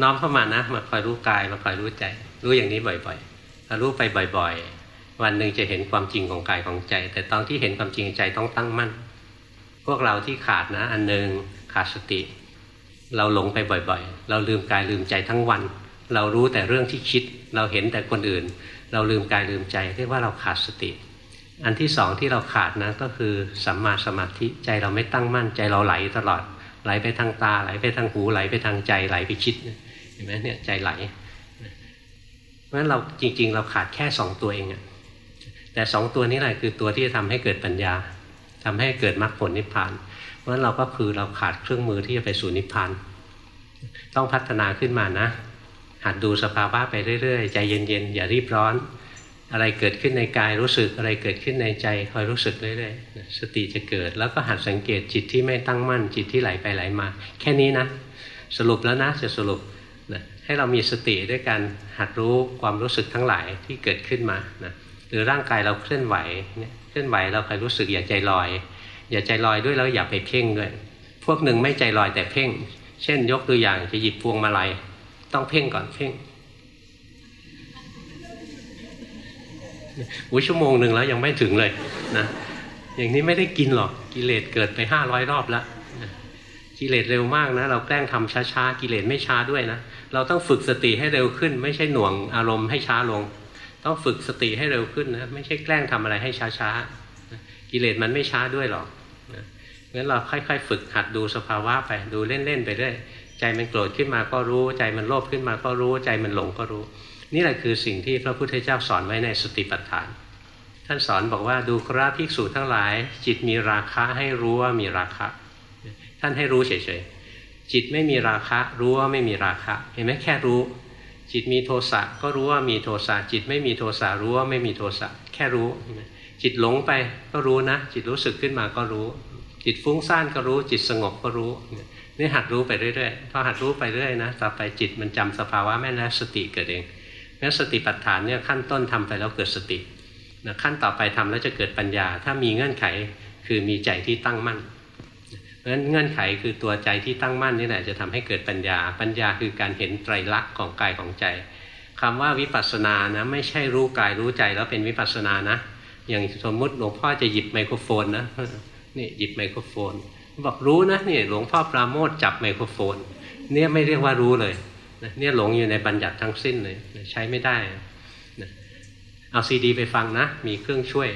น้อมเข้ามานะ มาคอยรู้กาย มาคอยรู้ใจ รู้อย่างนี้บ่อยๆถ้ารู้ไปบ่อย ๆ วันหนึ่งจะเห็นความจริงของกายของใจ แต่ตอนที่เห็นความจริงใจต้องตั้งมั่น พวกเราที่ขาดนะ อันหนึ่งขาดสติ เราหลงไปบ่อย ๆ เราลืมกายลืมใจทั้งวัน เรารู้แต่เรื่องที่คิด เราเห็นแต่คนอื่น เราลืมกายลืมใจ เรียกว่าเราขาดสติ อันที่สองที่เราขาดนะก็คือสัมมาสมาธิใจเราไม่ตั้งมั่นใจเราไหลตลอด ไหลไปทางตาไหลไปทางหูไหลไปทางใจไหลไปคิดเห็นไหมเนี่ยใจไหลเพราะฉะนั้นเราจริง ๆ เราขาดแค่สองตัวเองอะแต่สองตัวนี้แหละคือตัวที่จะทำให้เกิดปัญญาทำให้เกิดมรรคผลนิพพาน เพราะฉะนั้นเราก็คือเราขาดเครื่องมือที่จะไปสู่นิพพาน ต้องพัฒนาขึ้นมานะหัดดูสภาวะไปเรื่อยๆ ใจเย็นๆ อย่ารีบร้อน อะไรเกิดขึ้นในกายรู้สึกอะไรเกิดขึ้นในใจคอยรู้สึกเรื่อยๆสติจะเกิด แล้วก็หัดสังเกตจิตที่ไม่ตั้งมั่นจิตที่ไหลไปไหลมา แค่นี้นะ สรุปแล้วนะจะสรุปนะให้เรามีสติด้วยการหัดรู้ความรู้สึกทั้งหลายที่เกิดขึ้นมานะหรือร่างกายเราเคลื่อนไหวเนี่ยเคลื่อนไหวเราคอยรู้สึกอย่าใจลอย อย่าใจลอยด้วยแล้วอย่าไปเพ่งด้วยพวกหนึ่งไม่ใจลอยแต่เพ่ง เช่นยกตัวอย่างจะหยิบพวงมาลัยต้องเพ่งก่อนเพ่ง อุ้ยชั่วโมงหนึ่งแล้วยังไม่ถึงเลยนะอย่างนี้ไม่ได้กินหรอกกิเลสเกิดไปห้าร้อยรอบแล้วกิเลสเร็วมากนะ เราแกล้งทำช้าๆกิเลสไม่ช้าด้วยนะ เราต้องฝึกสติให้เร็วขึ้น ไม่ใช่หน่วงอารมณ์ให้ช้าลง ต้องฝึกสติให้เร็วขึ้นนะไม่ใช่แกล้งทำอะไรให้ช้าๆกิเลสมันไม่ช้าด้วยหรอกงั้นเราค่อยๆ ฝึกหัดดูสภาวะไปดูเล่นๆไปเรื่อยใจมันโกรธขึ้นมาก็รู้ ใจมันโลภขึ้นมาก็รู้ ใจมันหลงก็รู้ นี่แหละคือสิ่งที่พระพุทธเจ้าสอนไว้ในสติปัฏฐาน ท่านสอนบอกว่าดูคราภิกษุทั้งหลาย จิตมีราคะให้รู้ว่ามีราคะ ท่านให้รู้เฉยๆ จิตไม่มีราคะ รู้ว่าไม่มีราคะ เห็นไหมแค่รู้ จิตมีโทสะก็รู้ว่ามีโทสะจิตไม่มีโทสะรู้ว่าไม่มีโทสะแค่รู้ จิตหลงไปก็รู้นะ จิตรู้สึกขึ้นมาก็รู้ จิตฟุ้งซ่านก็รู้ จิตสงบก็รู้นี่หัดรู้ไปเรื่อยๆพอหัดรู้ไปเรื่อยนะต่อไปจิตมันจำสภาวะแม่นแล้วสติเกิดเอง งั้นสติปัฏฐานเนี่ยขั้นต้นทำไปแล้วเกิดสตินะขั้นต่อไปทำแล้วจะเกิดปัญญา ถ้ามีเงื่อนไขคือมีใจที่ตั้งมั่นเพราะฉะนั้นเงื่อนไขคือตัวใจที่ตั้งมั่นนี่แหละจะทำให้เกิดปัญญา ปัญญาคือการเห็นไตรลักษณ์ของกายของใจคำว่าวิปัสสนานะไม่ใช่รู้กายรู้ใจแล้วเป็นวิปัสสนานะ อย่างสมมุติหลวงพ่อจะหยิบไมโครโฟนนะนี่หยิบไมโครโฟน บอกรู้นะนี่หลวงพ่อปราโมทจับไมโครโฟน เนี่ยไม่เรียกว่ารู้เลย เนี่ยหลงอยู่ในบัญญัติทั้งสิ้นเลยใช้ไม่ได้เอาซีดีไปฟังนะ มีเครื่องช่วย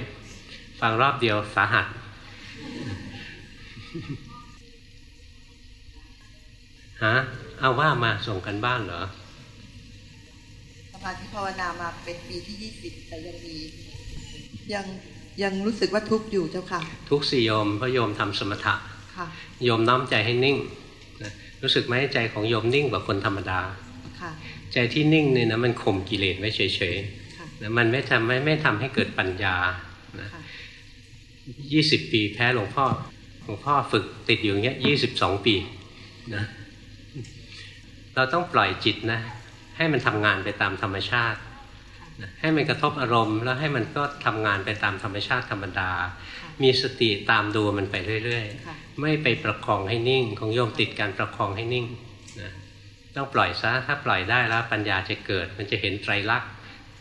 ฟังรอบเดียวสาหัส ฮะ เอาว่ามาส่งกันบ้านเหรอสมาธิภาวนามาเป็นปีที่ยี่สิบแต่ยังมี ยังยังรู้สึกว่าทุกข์อยู่เจ้าค่ะ ทุกสี่โยมเพราะโยมทำสมถะโยมน้อมใจให้นิ่ง รู้สึกไหมใจของโยมนิ่งกว่าคนธรรมดาใจที่นิ่งเนี่ยนะมันข่มกิเลสไว้เฉยๆนะมันไม่ทำไม่ไม่ทำให้เกิดปัญญายี่สิบปีแพ้หลวงพ่อหลวงพ่อฝึกติดอยู่อย่างเงี้ยยี่สิบสองปีนะเราต้องปล่อยจิตนะ ให้มันทำงานไปตามธรรมชาติให้มันกระทบอารมณ์ แล้วให้มันก็ทำงานไปตามธรรมชาติธรรมดา มีสติตามดูมันไปเรื่อยๆ ไม่ไปประคองให้นิ่ง ของโยมติดการประคองให้นิ่งนะต้องปล่อยซะถ้าปล่อยได้แล้วปัญญาจะเกิดมันจะเห็นไตรลักษณ์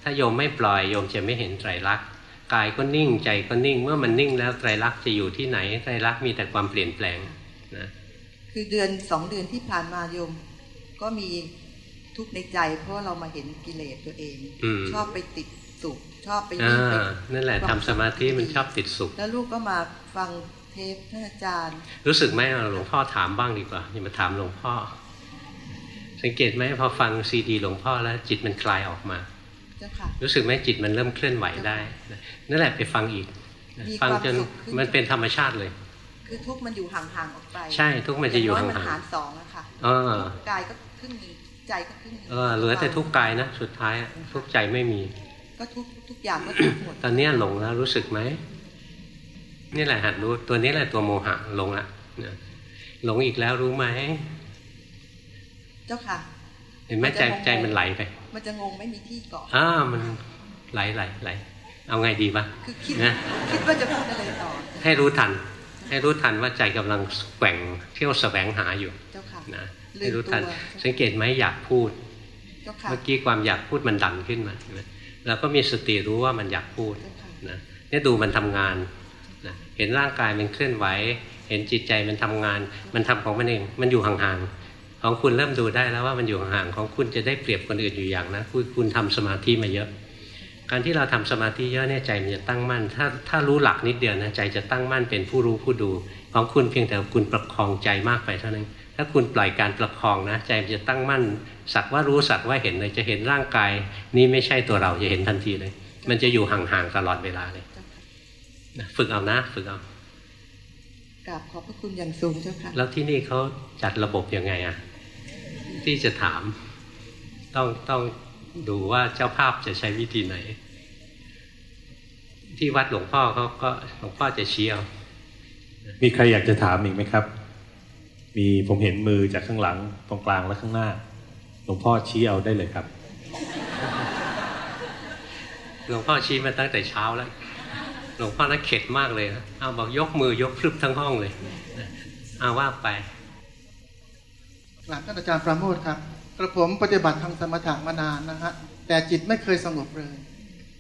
ถ้าโยมไม่ปล่อยโยมจะไม่เห็นไตรลักษณ์กายก็นิ่งใจก็นิ่งเมื่อมันนิ่งแล้วไตรลักษณ์จะอยู่ที่ไหนไตรลักษณ์มีแต่ความเปลี่ยนแปลงนะคือเดือนสองเดือนที่ผ่านมาโยม ก็มีทุกในใจ เพราะเรามาเห็นกิเลสตัวเองชอบไปติด สุข ชอบไปยิ่งไปนั่นแหละทำสมาธิมันชอบติดสุข แล้วลูกก็มาฟังเทปท่านอาจารย์ รู้สึกไหมหลวงพ่อถามบ้างดีกว่าอย่ามาถามหลวงพ่อ สังเกตไหมพอฟังซีดีหลวงพ่อแล้วจิตมันคลายออกมารู้สึกไหมจิตมันเริ่มเคลื่อนไหวได้นั่นแหละไปฟังอีก ฟังจนมันเป็นธรรมชาติเลย คือทุกมันอยู่ห่างๆออกไป ใช่ทุกมันจะอยู่ห่างๆมันหารสองอะค่ะกายก็ขึ้นมีใจก็ขึ้นเออเหลือแต่ทุกกายนะสุดท้ายทุกใจไม่มี ก็ทุกทุกอย่างก็ทุกหมดตอนนี้หลงแล้วรู้สึกไหมนี่แหละหัดรู้ตัวนี้แหละตัวโมหะหลงละหลงอีกแล้วรู้ไหมเจ้าค่ะ เห็นไหมใจใจมันไหลไป มันจะงงไม่มีที่เกาะอ่ามันไหลไหลไหลเอาไงดีปะคือคิดนะคิดว่าจะพูดอะไรต่อ ให้รู้ทัน ให้รู้ทันว่าใจกำลังแกว่งเที่ยวแสวงหาอยู่นะให้รู้ทัน สังเกตไหมอยากพูด เมื่อกี้ความอยากพูดมันดันขึ้นมา เราก็มีสติรู้ว่ามันอยากพูดนะนี่ดูมันทำงานนะเห็นร่างกายมันเคลื่อนไหว เห็นจิตใจมันทำงาน มันทำของมันเอง มันอยู่ห่างๆ ของคุณเริ่มดูได้แล้วว่ามันอยู่ห่างๆของคุณจะได้เปรียบคนอื่นอยู่อย่างนะคุณคุณทำสมาธิมาเยอะ การที่เราทำสมาธิเยอะเนี่ยใจมันจะตั้งมั่น ถ้าถ้ารู้หลักนิดเดียวนะใจจะตั้งมั่นเป็นผู้รู้ผู้ดู ของคุณเพียงแต่คุณประคองใจมากไปเท่านั้น ถ้าคุณปล่อยการประคองนะใจมันจะตั้งมั่น สักว่ารู้สักว่าเห็นเลยจะเห็นร่างกาย นี้ไม่ใช่ตัวเราจะเห็นทันทีเลย มันจะอยู่ห่างๆตลอดเวลาเลยฝึกเอานะ ฝึกเอากราบขอบพระคุณอย่างสูงเจ้าค่ะแล้วที่นี่เขาจัดระบบยังไงอะที่จะถาม ต้องต้องดูว่าเจ้าภาพจะใช้วิธีไหน ที่วัดหลวงพ่อเขาก็หลวงพ่อจะชี้เอามีใครอยากจะถามอีกไหมครับ มีผมเห็นมือจากข้างหลังตรงกลางและข้างหน้า หลวงพ่อชี้เอาได้เลยครับ หลวงพ่อชี้มาตั้งแต่เช้าแล้ว หลวงพ่อน่าเข็ดมากเลยนะเอาบอกยกมือยกพรึบทั้งห้องเลยเอาว่าไปหลังท่านอาจารย์ประโมทครับ กระผมปฏิบัติทางสมถะมานานนะฮะ แต่จิตไม่เคยสงบเลย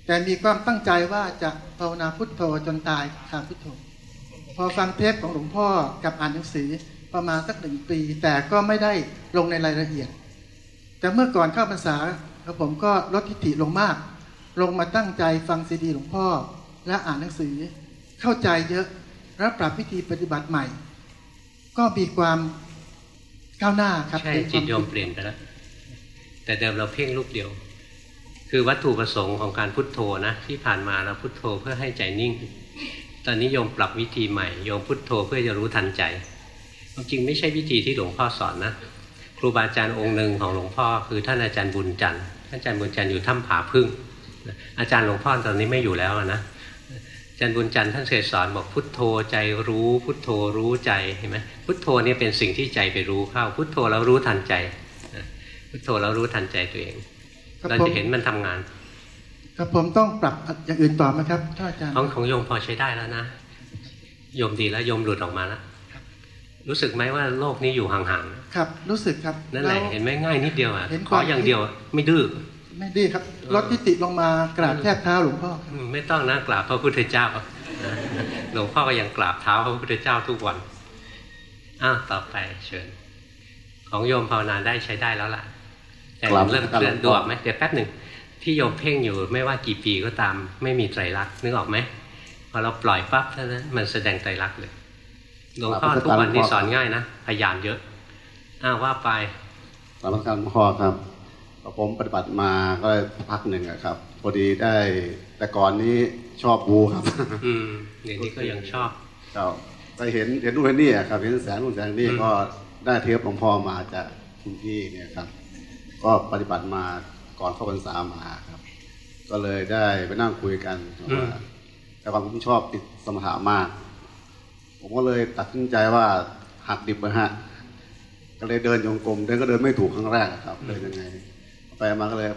แต่มีความตั้งใจว่าจะภาวนาพุทโธจนตายทางพุทโธ พอฟังเทปของหลวงพ่อกับอ่านหนังสือ ประมาณสักหนึ่งปี แต่ก็ไม่ได้ลงในรายละเอียด แต่เมื่อก่อนเข้าพรรษากระผมก็ลดทิฏฐิลงมาก ลงมาตั้งใจฟังซีดีหลวงพ่อ และอ่านหนังสือ เข้าใจเยอะและปรับวิธีปฏิบัติใหม่ ก็มีความก้าวหน้าครับใช่จิตโยมเปลี่ยนไปแล้วแต่เดิมเราเพ่งลูกเดียว คือวัตถุประสงค์ของการพุทโธนะที่ผ่านมาเราพุทโธเพื่อให้ใจนิ่ง ตอนนี้โยมปรับวิธีใหม่โยมพุทโธเพื่อจะรู้ทันใจ จริงไม่ใช่วิธีที่หลวงพ่อสอนนะครูบาอาจารย์องค์หนึ่งของหลวงพ่อคือท่านอาจารย์บุญจันทร์ท่านอาจารย์บุญจันทร์อยู่ถ้ำผาพึ่งอาจารย์หลวงพ่อตอนนี้ไม่อยู่แล้วนะจันบุญจันทร์ท่านเคยสอนบอกพุทโธใจรู้พุทโธรู้ใจเห็นไหมพุทโธเนี่ยเป็นสิ่งที่ใจไปรู้เข้า พุทโธแล้วรู้ทันใจพุทโธแล้วรู้ทันใจตัวเองเราจะเห็นมันทำงานครับผมต้องปรับอย่างอื่นต่อไหมครับท่านอาจารย์ของของโยมพอใช้ได้แล้วนะโยมดีแล้วโยมหลุดออกมาแล้ว รู้สึกไหมว่าโลกนี้อยู่ห่างๆ ครับ รู้สึกครับ นั่นแหละ เห็นไหมง่ายนิดเดียวอะขออย่างเดียวไม่ดื้อ ไม่ดีครับรถที่ติดลงมากราบแทบเท้าหลวงพ่อ ไม่ต้องนะกราบพระพุทธเจ้า หลวงพ่อก็ยังกราบเท้าพระพุทธเจ้าทุกวัน อ้าวต่อไปเชิญ ของโยมภาวนาได้ใช้ได้แล้วล่ะ แต่เริ่มเคลื่อนดูออกไหมเดี๋ยวแป๊บหนึ่งที่โยมเพ่งอยู่ไม่ว่ากี่ปีก็ตาม ไม่มีไตรลักษณ์นึกออกไหมพอเราปล่อยปั๊บเท่านั้นมันแสดงไตรลักษณ์เลย หลวงพ่อทุกวันนี้สอนง่ายนะพยายามเยอะอ้าวว่าไปสารการพ่อครับผมปฏิบัติมาก็พักหนึ่งครับพอดีได้แต่ก่อนนี้ชอบบูครับ อืมเดี๋ยวนี้ก็ยังชอบครับไปเห็นเห็นนู่นเห็นนี่ครับเห็นแสงนู่นแสงนี่ก็ได้เทปหลวงพ่อมาจากคุณพี่เนี่ยครับ ก็ปฏิบัติมาก่อนเข้าพรรษามาครับ ก็เลยได้ไปนั่งคุยกันว่าแต่ความผมชอบติดสมถะมาก ผมก็เลยตัดสินใจว่าหักดิบไปฮะ ก็เลยเดินโยงกลมเดินก็เดินไม่ถูกครั้งแรกครับเดินยังไง ไปมาก็เลย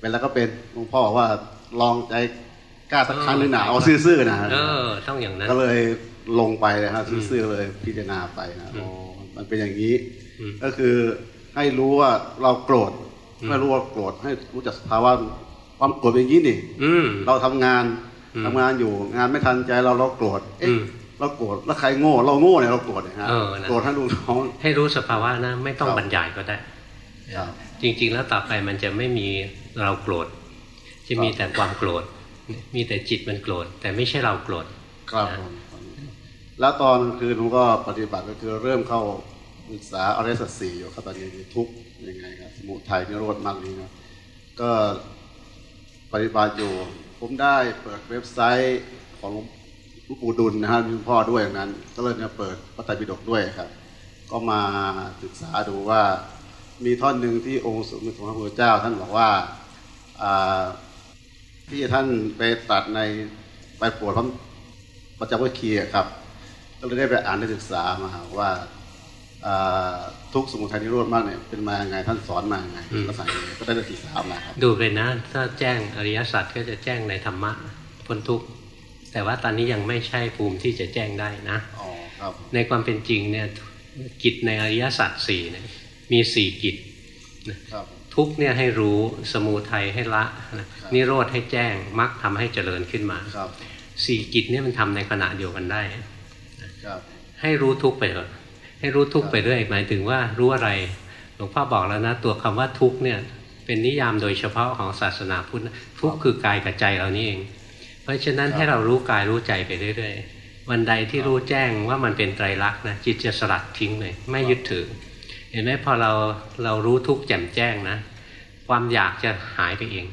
เป็นแล้วก็เป็นหลวงพ่อว่าลองใจกล้าสักครั้งหนึ่งหนาเอาซื่อๆนะเออต้องอย่างนั้น ก็เลยลงไปนะครับซื่อๆเลยพิจารณาไปนะอ๋อมันเป็นอย่างนี้ ก็คือให้รู้ว่าเราโกรธไม่รู้ว่าโกรธให้รู้จักสภาวะความโกรธเป็นอย่างนี้นี่เราทำงานทำงานอยู่งานไม่ทันใจเราเราโกรธเอ๊ะ เราโกรธแล้วใครโง่เราโง่เนี่ยเราโกรธนะฮะโกรธให้รู้ท้องให้รู้สภาวะนะไม่ต้องบรรยายก็ได้จริง ๆ แล้วต่อไปมันจะไม่มีเราโกรธจะมีแต่ความโกรธ มีแต่จิตมันโกรธ แต่ไม่ใช่เราโกรธครับแล้วตอนคืนผมก็ปฏิบัติก็คือเริ่มเข้าศึกษาอริยสัจสี่อยู่ครับตอนนี้ทุกยังไงครับสมุทัยนิโรธมากนี้นะก็ปฏิบัติอยู่ ผมได้เปิดเว็บไซต์ของ หลวงปู่ดุลนะฮะมีพ่อด้วยอย่างนั้น ก็เลยจะเปิดพระไตรปิฎกด้วยครับ ก็มาศึกษาดูว่ามีท่อนหนึ่งที่องค์สมเด็จพระพุทธเจ้า ท่านบอกว่าที่ท่านไปตัดในไปปวดพระปประจักษ์วิคีครับ ก็เลยได้ไปอ่านได้ศึกษามาว่าทุกสมุทัยนิโรธมากเนี่ยเป็นมาไงท่านสอนมาไงลักษณะนี้ก็ได้ศึกษามาครับดูเลยนะ ถ้าแจ้งอริยสัจก็จะแจ้งในธรรมะพ้นทุกข์ แต่ว่าตอนนี้ยังไม่ใช่ภูมิที่จะแจ้งได้นะในความเป็นจริงเนี่ยกิจในอริยสัจสี่เนี่ยมีสี่กิจทุกเนี่ยให้รู้สมูทัยให้ละนิโรธให้แจ้งมรรคทาให้เจริญขึ้นมาสี่กิจเนี่ยมันทำในขณะเดียวกันได้ให้รู้ทุกไปเถอะให้รู้ทุกไปเรื่อยหมายถึงว่ารู้อะไรหลวงพ่อบอกแล้วนะ ตัวคำว่าทุกเนี่ยเป็นนิยามโดยเฉพาะของศาสนาพุทธทุกคือกายกับใจเรานี่เอง เพราะฉะนั้นให้เรารู้กายรู้ใจไปเรื่อยๆ วันใดที่รู้แจ้งว่ามันเป็นไตรลักษณ์นะจิตจะสลัดทิ้งเลย ไม่ยึดถือ เห็นไหมพอเราเรารู้ทุกแจ่มแจ้งนะ ความอยากจะหายไปเอง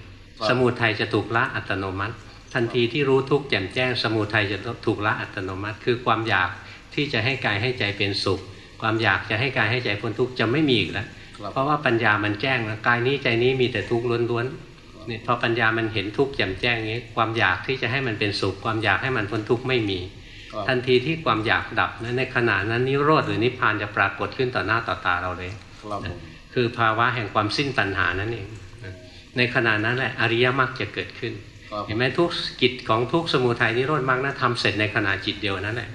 สมุทัยจะถูกละอัตโนมัติ ทันทีที่รู้ทุกแจ่มแจ้ง สมุทัยจะถูกละอัตโนมัติ คือความอยากที่จะให้กายให้ใจเป็นสุข ความอยากจะให้กายให้ใจพ้นทุกข์จะไม่มีอีกแล้ว เพราะว่าปัญญามันแจ้งแล้วกายนี้ใจนี้มีแต่ทุกข์ล้วนๆเนี่ยพอปัญญามันเห็นทุกข์แจ่มแจ้งนี้ความอยากที่จะให้มันเป็นสุข ความอยากให้มันพ้นทุกข์ไม่มี ทันทีที่ความอยากดับนั้นในขณะนั้นนิโรธหรือนิพพานจะปรากฏขึ้นต่อหน้าต่อตาเราเลยคือภาวะแห่งความสิ้นตัณหานั่นเองในขณะนั้นแหละอริยมรรคจะเกิดขึ้นเห็นไหมทุกกิจของทุกสมุทัยนิโรธมรรคนั้นทำเสร็จในขณะจิตเดียวนั้นแหละ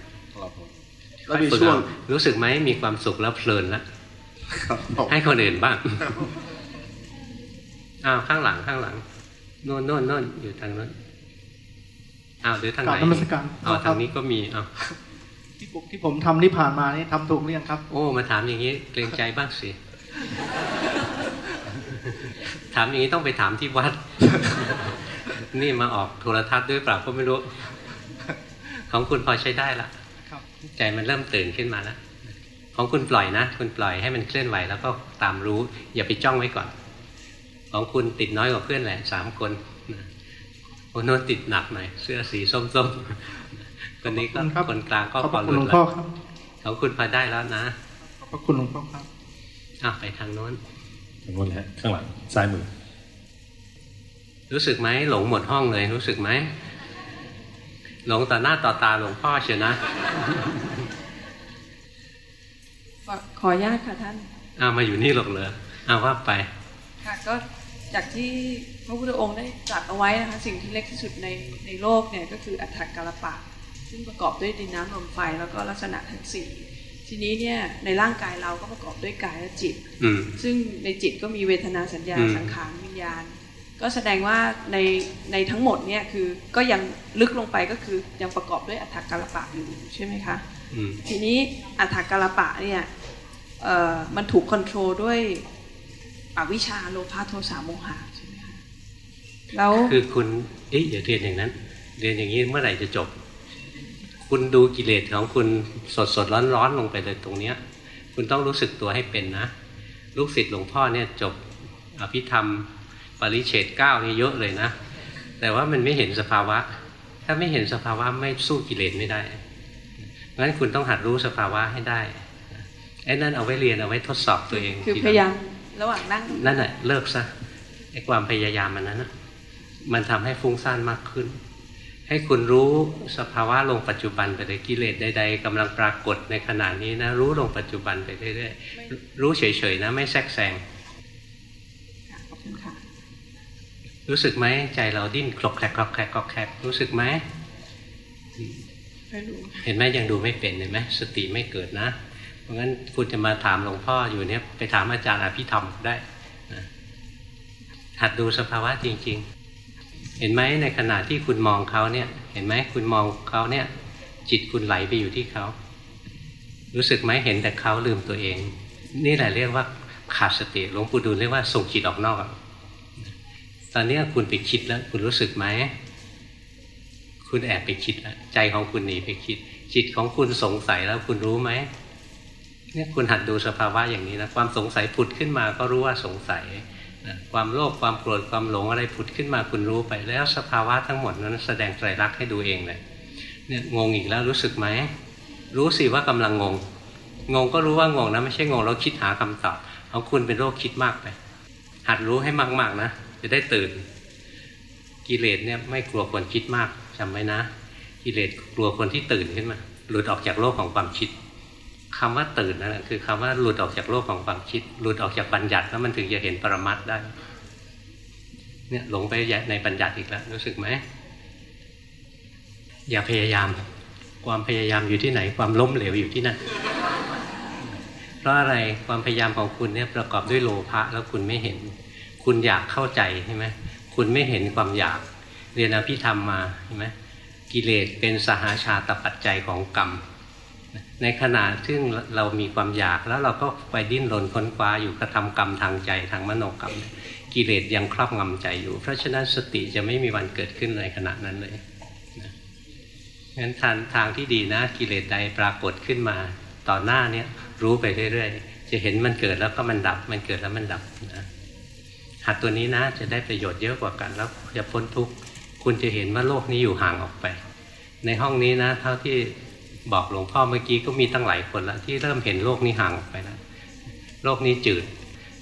แล้วมีช่วงรู้สึกไหมมีความสุขแล้วเพลินแล้วให้คนอื่นบ้าง อ้าวข้างหลังข้างหลังโน่นโน่นโน่นอยู่ทางนั้นอ้าวหรือทางไหนนมัสการอ๋อทางนี้ก็มีอ้าวที่ผมที่ผมทำนี่ผ่านมานี่ทำถูกหรือยังครับ โอ้มาถามอย่างนี้เกรงใจบ้างสิถามอย่างนี้ต้องไปถามที่วัด นี่มาออกโทรทัศน์ด้วยเปล่าก็ไม่รู้ ของคุณพอใช้ได้ละใจมันเริ่มตื่นขึ้นมาแล้วของคุณปล่อยนะ คุณปล่อยให้มันเคลื่อนไหวแล้วก็ตามรู้ อย่าไปจ้องไว้ก่อน ของคุณติดน้อยกว่าเพื่อนแหละสามคนคนโน้นติดหนักหน่อยเสื้อสีส้มๆคนนี้ก็คนกลางก็พอหลุดแล้วของคุณพอได้แล้วนะขอบคุณหลวงพ่อครับอะไปทางโน้นทางโน้นฮะข้างหลังซ้ายมือ รู้สึกไหมหลงหมดห้องเลยรู้สึกไหมหลงต่อหน้าต่อตาหลวงพ่อเชียวนะขออนุญาตค่ะท่านอามาอยู่นี่หรอกเลยเอาว่าไป ค่ะก็ จากที่พระพุทธองค์ได้ตรัสเอาไว้นะคะสิ่งที่เล็กที่สุดในในโลกเนี่ยก็คืออัฏฐกาลปะ ซึ่งประกอบด้วยดินน้ำลมไฟแล้วก็ลักษณะทั้งสี่ทีนี้เนี่ยในร่างกายเราก็ประกอบด้วยกายและจิต ซึ่งในจิตก็มีเวทนาสัญญาสังขารวิญญาณ ก็แสดงว่าในในทั้งหมดเนี่ยคือก็ยังลึกลงไปก็คือยังประกอบด้วยอัฏฐกาลปะอยู่ใช่ไหมคะทีนี้อัฏฐกาลปะเนี่ยมันถูกคอนโทรลด้วย อวิชาโลภะโทสะโมหะใช่ไหมคะแล้วคือคุณเอ๊ะอย่าเรียนอย่างนั้น เรียนอย่างนี้เมื่อไหร่จะจบ คุณดูกิเลสของคุณสดสดร้อนร้อนลงไปเลยตรงเนี้ย คุณต้องรู้สึกตัวให้เป็นนะ ลูกศิษย์หลวงพ่อเนี่ยจบอภิธรรม ปริเฉดเก้านี่เยอะเลยนะ แต่ว่ามันไม่เห็นสภาวะ ถ้าไม่เห็นสภาวะไม่สู้กิเลสไม่ได้งั้นคุณต้องหัดรู้สภาวะให้ได้ไอ้นั่นเอาไว้เรียนเอาไว้ทดสอบตัวเอง คือพยายาม ระหว่างนั่งนั่นแหละเลิกซะไอ้ความพยายามมันนั้นมันทำให้ฟุ้งซ่านมากขึ้น ให้คุณรู้สภาวะลงปัจจุบันไปเลยกิเลสใดๆกำลังปรากฏในขณะนี้นะรู้ลงปัจจุบันไปเรื่อยๆรู้เฉยๆนะไม่แทรกแซงรู้สึกไหมใจเราดิ้นคลอกแคลกคลอกแคลกคลอกแคลกรู้สึกไหมเห็นไหมยังดูไม่เป็นเห็นไหมสติไม่เกิดนะ เพราะงั้นคุณจะมาถามหลวงพ่ออยู่เนี้ยไปถามอาจารย์อภิธรรมได้นะหัดดูสภาวะจริง ๆ เห็นไหมในขณะที่คุณมองเขาเนี่ย เห็นไหมคุณมองเขาเนี่ย จิตคุณไหลไปอยู่ที่เขา รู้สึกไหมเห็นแต่เขาลืมตัวเอง นี่แหละเรียกว่าขาดสติหลวงปู่ดูลเรียกว่าส่งจิตออกนอกตอนนี้คุณไปคิดแล้ว คุณรู้สึกไหมคุณแอบไปคิดแล้วใจของคุณหนีไปคิด จิตของคุณสงสัยแล้วคุณรู้ไหม เนี่ยคุณหัดดูสภาวะอย่างนี้นะความสงสัยผุดขึ้นมาก็รู้ว่าสงสัยความโลภความโกรธความหลงอะไรผุดขึ้นมาคุณรู้ไปแล้วสภาวะทั้งหมดนั้นแสดงไตรลักษณ์ให้ดูเองเลยเนี่ยงงอีกแล้วรู้สึกไหมรู้สิว่ากำลังงง งงก็รู้ว่างงนะไม่ใช่งงแล้วคิดหาคำตอบของคุณเป็นโรคคิดมากไป หัดรู้ให้มากๆนะจะได้ตื่น กิเลสเนี่ยไม่กลัวคนคิดมากจำไว้นะ กิเลสกลัวคนที่ตื่นขึ้นมาหลุดออกจากโลกของความคิด คำว่าตื่นนั่นแหละคือคำว่าหลุดออกจากโลกของความคิด หลุดออกจากบัญญัติแล้วมันถึงจะเห็นปรมัตได้เนี่ยหลงไปในบัญญัติอีกแล้วรู้สึกไหมอย่าพยายาม ความพยายามอยู่ที่ไหน ความล้มเหลวอยู่ที่นั่นเพราะอะไรความพยายามของคุณเนี่ยประกอบด้วยโลภะแล้วคุณไม่เห็น คุณอยากเข้าใจใช่ไหมคุณไม่เห็นความอยากเรียนอภิธรรมมาใช่ไหมกิเลสเป็นสหาชาตปัจจัยของกรรม ในขณะที่งเรามีความอยากแล้วเราก็ไปดิ้นรนค้นคว้าอยู่กระทำกรรมทางใจทางมโนกรรม กิเลสยังครอบงำใจอยู่ เพราะฉะนั้นสติจะไม่มีวันเกิดขึ้นในขณะนั้นเลยงั้นทางทางที่ดีนะ กิเลสใดปรากฏขึ้นมา ต่อหน้าเนี้ยรู้ไปเรื่อยๆ จะเห็นมันเกิดแล้วก็มันดับ มันเกิดแล้วมันดับนะหัดตัวนี้นะจะได้ประโยชน์เยอะกว่ากันแล้วจะพ้นทุกข์คุณจะเห็นว่าโลกนี้อยู่ห่างออกไป ในห้องนี้นะ เท่าที่ บอกหลวงพ่อเมื่อกี้ก็มีตั้งหลายคนแล้วที่เริ่มเห็นโลกนี้ห่างออกไปแล้วโลกนี้จืด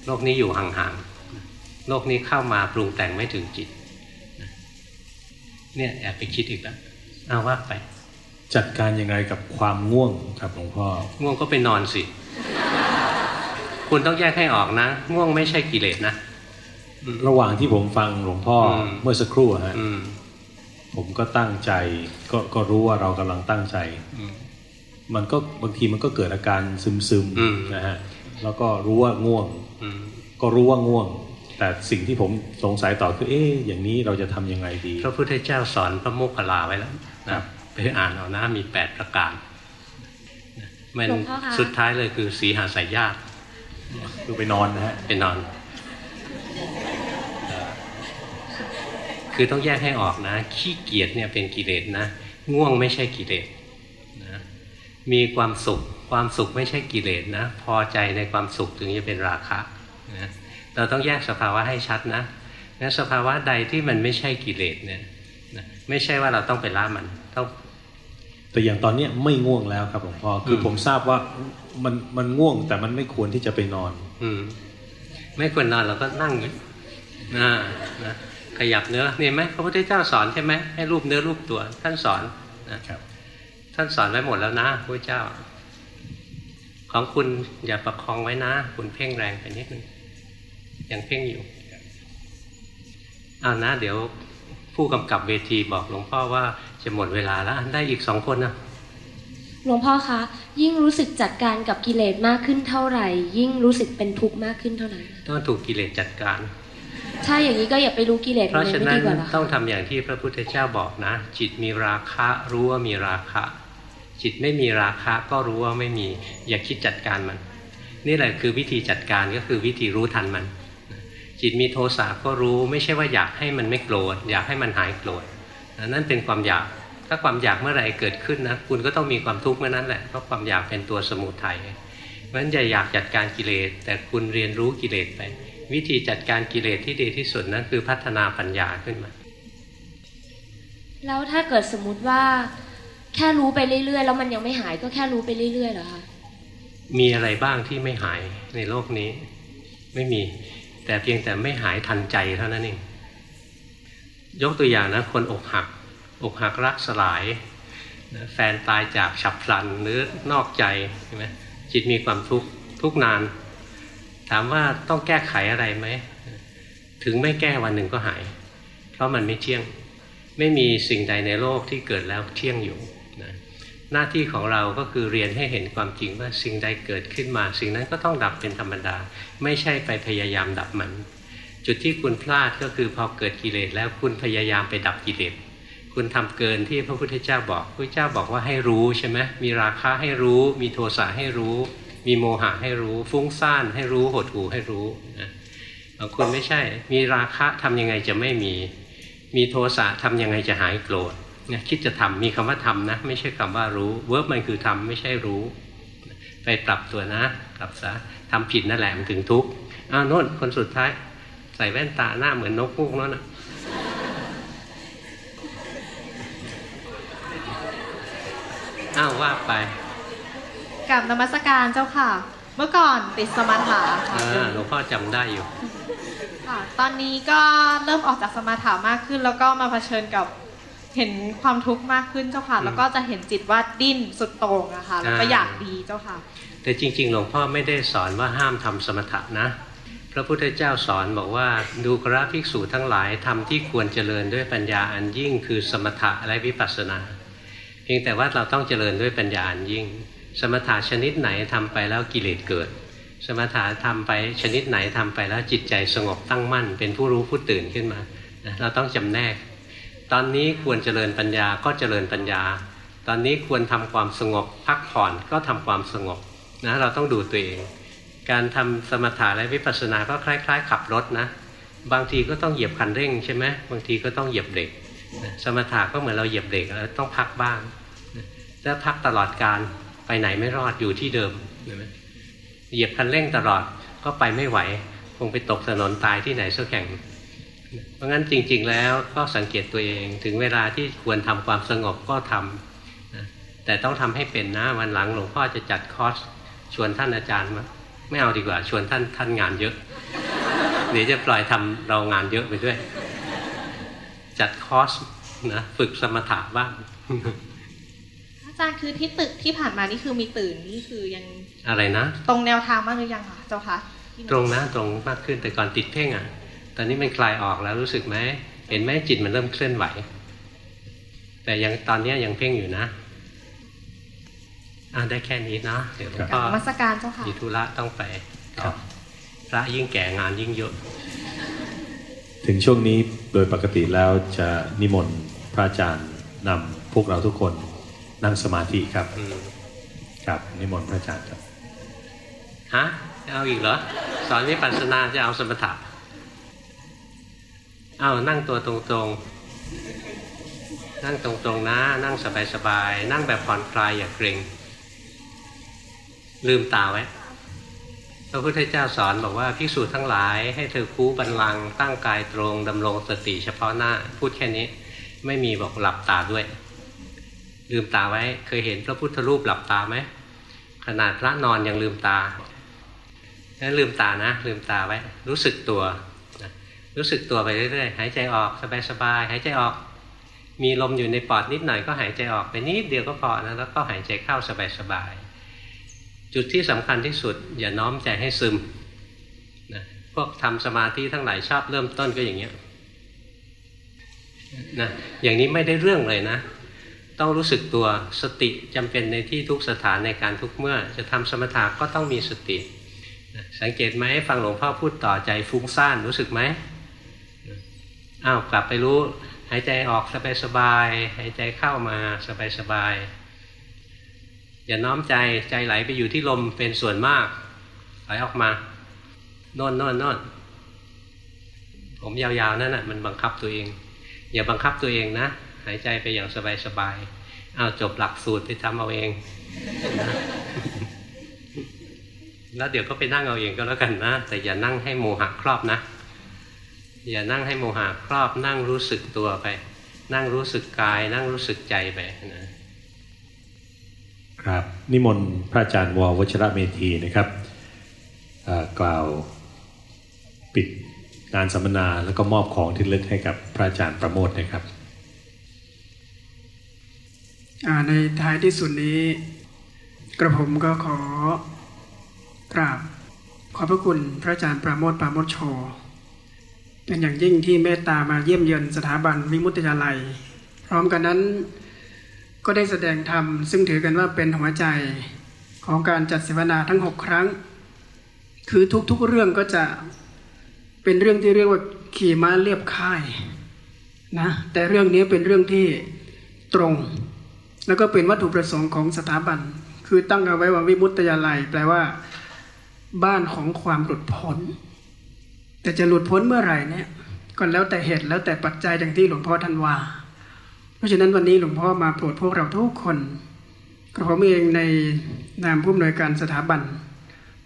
โลกนี้อยู่ห่างๆโลกนี้เข้ามาปรุงแต่งไม่ถึงจิต เนี่ยแอบไปคิดอีกแล้วเอาว่าไป จัดการยังไงกับความง่วงครับหลวงพ่อง่วงก็ไปนอนสิ คุณต้องแยกให้ออกนะ ง่วงไม่ใช่กิเลสนะ ระหว่างที่ผมฟังหลวงพ่ออเมื่อสักครู่ฮะอืม ผมก็ตั้งใจ ก็ก็รู้ว่าเรากำลังตั้งใจอืมมันก็บางทีมันก็เกิดอาการซึมซึมๆอืมนะฮะแล้วก็รู้ว่าง่วงอืมก็รู้ว่าง่วง แต่สิ่งที่ผมสงสัยต่อคือเอ๊ะอย่างนี้เราจะทำยังไงดีพระพุทธเจ้าสอนพระโมคคัลลาไว้แล้วนะไปอ่านเอานะมีแปดประการนะมันหลวงพ่อคะสุดท้ายเลยคือสีหาสายญาติคือไปนอนนะฮะไปนอน คือต้องแยกให้ออกนะ ขี้เกียจเนี่ยเป็นกิเลสนะ ง่วงไม่ใช่กิเลสนะมีความสุขความสุขไม่ใช่กิเลสนะ พอใจในความสุขถึงจะเป็นราคะนะเราต้องแยกสภาวะให้ชัดนะงั้นสภาวะใดที่มันไม่ใช่กิเลสเนี่ยนะไม่ใช่ว่าเราต้องไปละมันต้องแต่อย่างตอนเนี้ยไม่ง่วงแล้วครับหลวงพ่อคืออมผมทราบว่ามันมันง่วงแต่มันไม่ควรที่จะไปนอน อืมไม่ควรนอนเราก็นั่งอยู่นะนะ ขยับเนื้อนี่ไหมพระพุทธเจ้าสอนใช่ไหมให้รูปเนื้อรูปตัว ท่านสอนนะครับ ท่านสอนไว้หมดแล้วนะพระเจ้า ของคุณอย่าประคองไว้นะ คุณเพ่งแรงไปนิดนึงยังเพ่งอยู่เอานะ เดี๋ยวผู้กำกับเวทีบอกหลวงพ่อว่าจะหมดเวลาแล้วได้อีกสองคนนะหลวงพ่อคะ ยิ่งรู้สึกจัดการกับกิเลสมากขึ้นเท่าไหร่ ยิ่งรู้สึกเป็นทุกข์มากขึ้นเท่านั้นต้องถูกกิเลสจัดการ ถ้าอย่างนี้ก็อย่าไปรู้กิเลสเพมันราะเลยฉะไม่นั้ดีนกว่าเหรอต้องคะทำอย่างที่พระพุทธเจ้าบอกนะ จิตมีราคะรู้ว่ามีราคะ จิตไม่มีราคะก็รู้ว่าไม่มี อย่าคิดจัดการมัน นี่แหละคือวิธีจัดการก็คือวิธีรู้ทันมัน จิตมีโทสะก็รู้ไม่ใช่ว่าอยากให้มันไม่โกรธอยากให้มันหายโกรธนั่นเป็นความอยากถ้าความอยากเมื่อไหร่เกิดขึ้นนะคุณก็ต้องมีความทุกข์เมื่อนั้นแหละเพราะความอยากเป็นตัวสมุทัยเพราะฉะนั้นอย่าอยากจัดการกิเลสแต่คุณเรียนรู้กิเลสไป วิธีจัดการกิเลสที่ดีที่สุดนั้นคือพัฒนาปัญญาขึ้นมา แล้วถ้าเกิดสมมุติว่า แค่รู้ไปเรื่อยๆ แล้วมันยังไม่หายก็แค่รู้ไปเรื่อยๆเหรอคะมีอะไรบ้างที่ไม่หายในโลกนี้ ไม่มี แต่เพียงแต่ไม่หายทันใจเท่านั้นเองยกตัวอย่างนะคนอกหัก อกหักรักสลายนะแฟนตายจากฉับพลันหรือนอกใจใช่ไหมจิตมีความทุกข์ทุกนาน ถามว่าต้องแก้ไขอะไรไหม ถึงไม่แก้วันหนึ่งก็หาย เพราะมันไม่เที่ยง ไม่มีสิ่งใดในโลกที่เกิดแล้วเที่ยงอยู่นะหน้าที่ของเราก็คือเรียนให้เห็นความจริงว่าสิ่งใดเกิดขึ้นมา สิ่งนั้นก็ต้องดับเป็นธรรมดา ไม่ใช่ไปพยายามดับมัน จุดที่คุณพลาดก็คือพอเกิดกิเลสแล้วคุณพยายามไปดับกิเลสคุณทำเกินที่พระพุทธเจ้าบอกพระเจ้าบอกว่าให้รู้ใช่ไหมมีราคะให้รู้ มีโทสะให้รู้ มีโมหะให้รู้ ฟุ้งซ่านให้รู้หดหู่ให้รู้นะบางคนไม่ใช่ มีราคะทำยังไงจะไม่มี มีโทสะทำยังไงจะหายโกรธเนี่ยคิดจะทำมีคำว่าทำนะ ไม่ใช่คำว่ารู้เวิร์บมันคือทำไม่ใช่รู้ ไปปรับตัวนะปรับซะทำผิดนั่นแหละมันถึงทุกข์อ้าวโน่นคนสุดท้าย ใส่แว่นตาหน้าเหมือนนกพูกนั่นนะอ้าวว่าไป กับนมัสการเจ้าค่ะ เมื่อก่อนติดสมาธิค่ะอ่าหลวงพ่อจำได้อยู่ ค่ะ ตอนนี้ก็เริ่มออกจากสมาธิมากขึ้น แล้วก็มาเผชิญกับเห็นความทุกข์มากขึ้นเจ้าค่ะ แล้วก็จะเห็นจิตว่าดิ้นสุดโต่งอะค่ะแล้วก็อยากดีเจ้าค่ะ แต่จริง ๆ หลวงพ่อไม่ได้สอนว่าห้ามทำสมถะนะ พระพุทธเจ้าสอนบอกว่าดูกราภิกษุทั้งหลายทำที่ควรเจริญด้วยปัญญาอันยิ่งคือสมถะและวิปัสสนา เพียงแต่ว่าเราต้องเจริญด้วยปัญญาอันยิ่ง สมถะชนิดไหนทำไปแล้วกิเลสเกิด สมถะทำไปชนิดไหนทำไปแล้วจิตใจสงบตั้งมั่น เป็นผู้รู้ผู้ตื่นขึ้นมา เราต้องจำแนก ตอนนี้ควรเจริญปัญญาก็เจริญปัญญา ตอนนี้ควรทำความสงบพักผ่อนก็ทำความสงบนะเราต้องดูตัวเอง การทำสมถะและวิปัสสนาก็คล้าย ๆ ขับรถนะ บางทีก็ต้องเหยียบคันเร่งใช่ไหมบางทีก็ต้องเหยียบเบรกสมถะก็เหมือนเราเหยียบเบรกแล้วต้องพักบ้างถ้าพักตลอดการ ไปไหนไม่รอดอยู่ที่เดิมเหยียบคันเร่งตลอดก็ไปไม่ไหว คงไปตกถนนตายที่ไหนสักแห่ง เพราะงั้นจริง ๆ แล้วก็สังเกตตัวเองถึงเวลาที่ควรทำความสงบก็ทำแต่ต้องทำให้เป็นนะวันหลังหลวงพ่อจะจัดคอร์สชวนท่านอาจารย์มาไม่เอาดีกว่า ชวนท่านท่านงานเยอะเดี๋ยวจะปล่อยทำเรางานเยอะไปด้วย จัดคอร์สนะฝึกสมถะบ้าง อาจารย์คือที่ตึกที่ผ่านมานี่คือมีตื่นนี่คือยังอะไรนะ ตรงแนวทางมากหรือยังคะเจ้าคะตรงนะตรงมากขึ้นแต่ก่อนติดเพ่งอะ ตอนนี้มันคลายออกแล้วรู้สึกไหมเห็นไหมจิตมันเริ่มเคลื่อนไหว แต่ยังตอนนี้ยังเพ่งอยู่นะอ่าได้แค่นี้นะเดี๋ยวหลวงพ่อมาสการเจ้าค่ะมีธุระต้องไปพระยิ่งแก่งานยิ่งเยอะ ถึงช่วงนี้โดยปกติแล้วจะนิมนต์พระอาจารย์นำพวกเราทุกคน นั่งสมาธิครับครับนิมนต์พระอาจารย์ครับฮะจะเอาอีกเหรอ สอนวิปัสสนาจะเอาสมถะเอานั่งตัวตรงๆ นั่งตรงๆนะ นั่งสบายๆ นั่งแบบผ่อนคลายอย่าเกรงลืมตาไว้พระพุทธเจ้าสอนบอกว่าพิสูจน์ทั้งหลายให้เธอคูบันลังตั้งกายตรงดำรงสติเฉพาะหน้า พูดแค่นี้ ไม่มีบอกหลับตาด้วย ลืมตาไว้ เคยเห็นพระพุทธรูปหลับตาไหมขนาดพระนอนยังลืมตาแล้วลืมตานะ ลืมตาไว้ รู้สึกตัวรู้สึกตัวไปเรื่อยๆหายใจออกสบายๆหายใจออก มีลมอยู่ในปอดนิดหน่อยก็หายใจออกไปนิดเดียวก็พอนะแล้วก็หายใจเข้าสบายๆจุดที่สำคัญที่สุด อย่าน้อมใจให้ซึมนะพวกทำสมาธิทั้งหลายชอบเริ่มต้นก็อย่างเงี้ยนะอย่างนี้ไม่ได้เรื่องเลยนะ ต้องรู้สึกตัวสติจำเป็นในที่ทุกสถานในการทุกเมื่อ จะทำสมถะก็ต้องมีสติ สังเกตไหมฟังหลวงพ่อพูดต่อใจฟุ้งซ่านรู้สึกไหมอ้าวกลับไปรู้หายใจออกสบายสบายหายใจเข้ามาสบายสบายอย่าน้อมใจใจไหลไปอยู่ที่ลมเป็นส่วนมากไหลออกมาโน่นโน่นโน่นผมยาวๆนั่นน่ะมันบังคับตัวเอง อย่าบังคับตัวเองนะ หายใจไปอย่างสบายๆเอาจบหลักสูตรไปทำเอาเองแล้วเดี๋ยวก็ไปนั่งเอาเองก็แล้วกันนะ แต่อย่านั่งให้โมหะครอบนะ อย่านั่งให้โมหะครอบ นั่งรู้สึกตัวไป นั่งรู้สึกกาย นั่งรู้สึกใจไปนะครับ นิมนต์พระอาจารย์ววชระเมธีนะครับกล่าวปิดงานสัมมนาแล้วก็มอบของที่ลึกให้กับพระอาจารย์ประโมทนะครับ ในท้ายที่สุดนี้ กระผมก็ขอกราบขอบพระคุณพระอาจารย์ประโมทปราโมทโช เป็นอย่างยิ่งที่เมตตามาเยี่ยมเยือนสถาบันวิมุตติยาลัย พร้อมกันนั้นก็ได้แสดงธรรม ซึ่งถือกันว่าเป็นหัวใจของการจัดเสวนาทั้งหกครั้ง คือทุกๆเรื่องก็จะเป็นเรื่องที่เรียกว่าขี่ม้าเรียบค่ายนะแต่เรื่องนี้เป็นเรื่องที่ตรง แล้วก็เป็นวัตถุประสงค์ของสถาบัน คือตั้งเอาไว้ว่าวิมุตตยาลัย แปลว่า บ้านของความหลุดพ้น แต่จะหลุดพ้นเมื่อไหร่เนี่ยก็แล้วแต่เหตุแล้วแต่ปัจจัยอย่างที่หลวงพ่อท่านว่า เพราะฉะนั้นวันนี้หลวงพ่อมาโปรดพวกเราทุกคนกระผมเองในนามผู้อำนวยการสถาบัน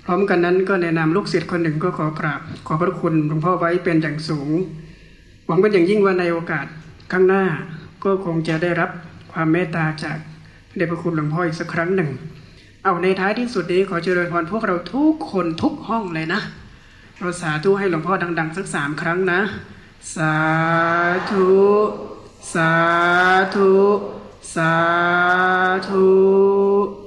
พร้อมกันนั้นก็ในนามลูกศิษย์คนหนึ่งก็ขอกราบ ขอพระคุณหลวงพ่อไว้เป็นอย่างสูง หวังเป็นอย่างยิ่งว่าในโอกาสข้างหน้าก็คงจะได้รับ ความเมตตาจากเดชพระคุณหลวงพ่ออีกสักครั้งหนึ่ง เอาในท้ายที่สุดนี้ขอเจริญพรพวกเราทุกคนทุกห้องเลยนะเราสาธุให้หลวงพ่อดัง ๆ สักสามครั้งนะ สาธุ สาธุ สาธุ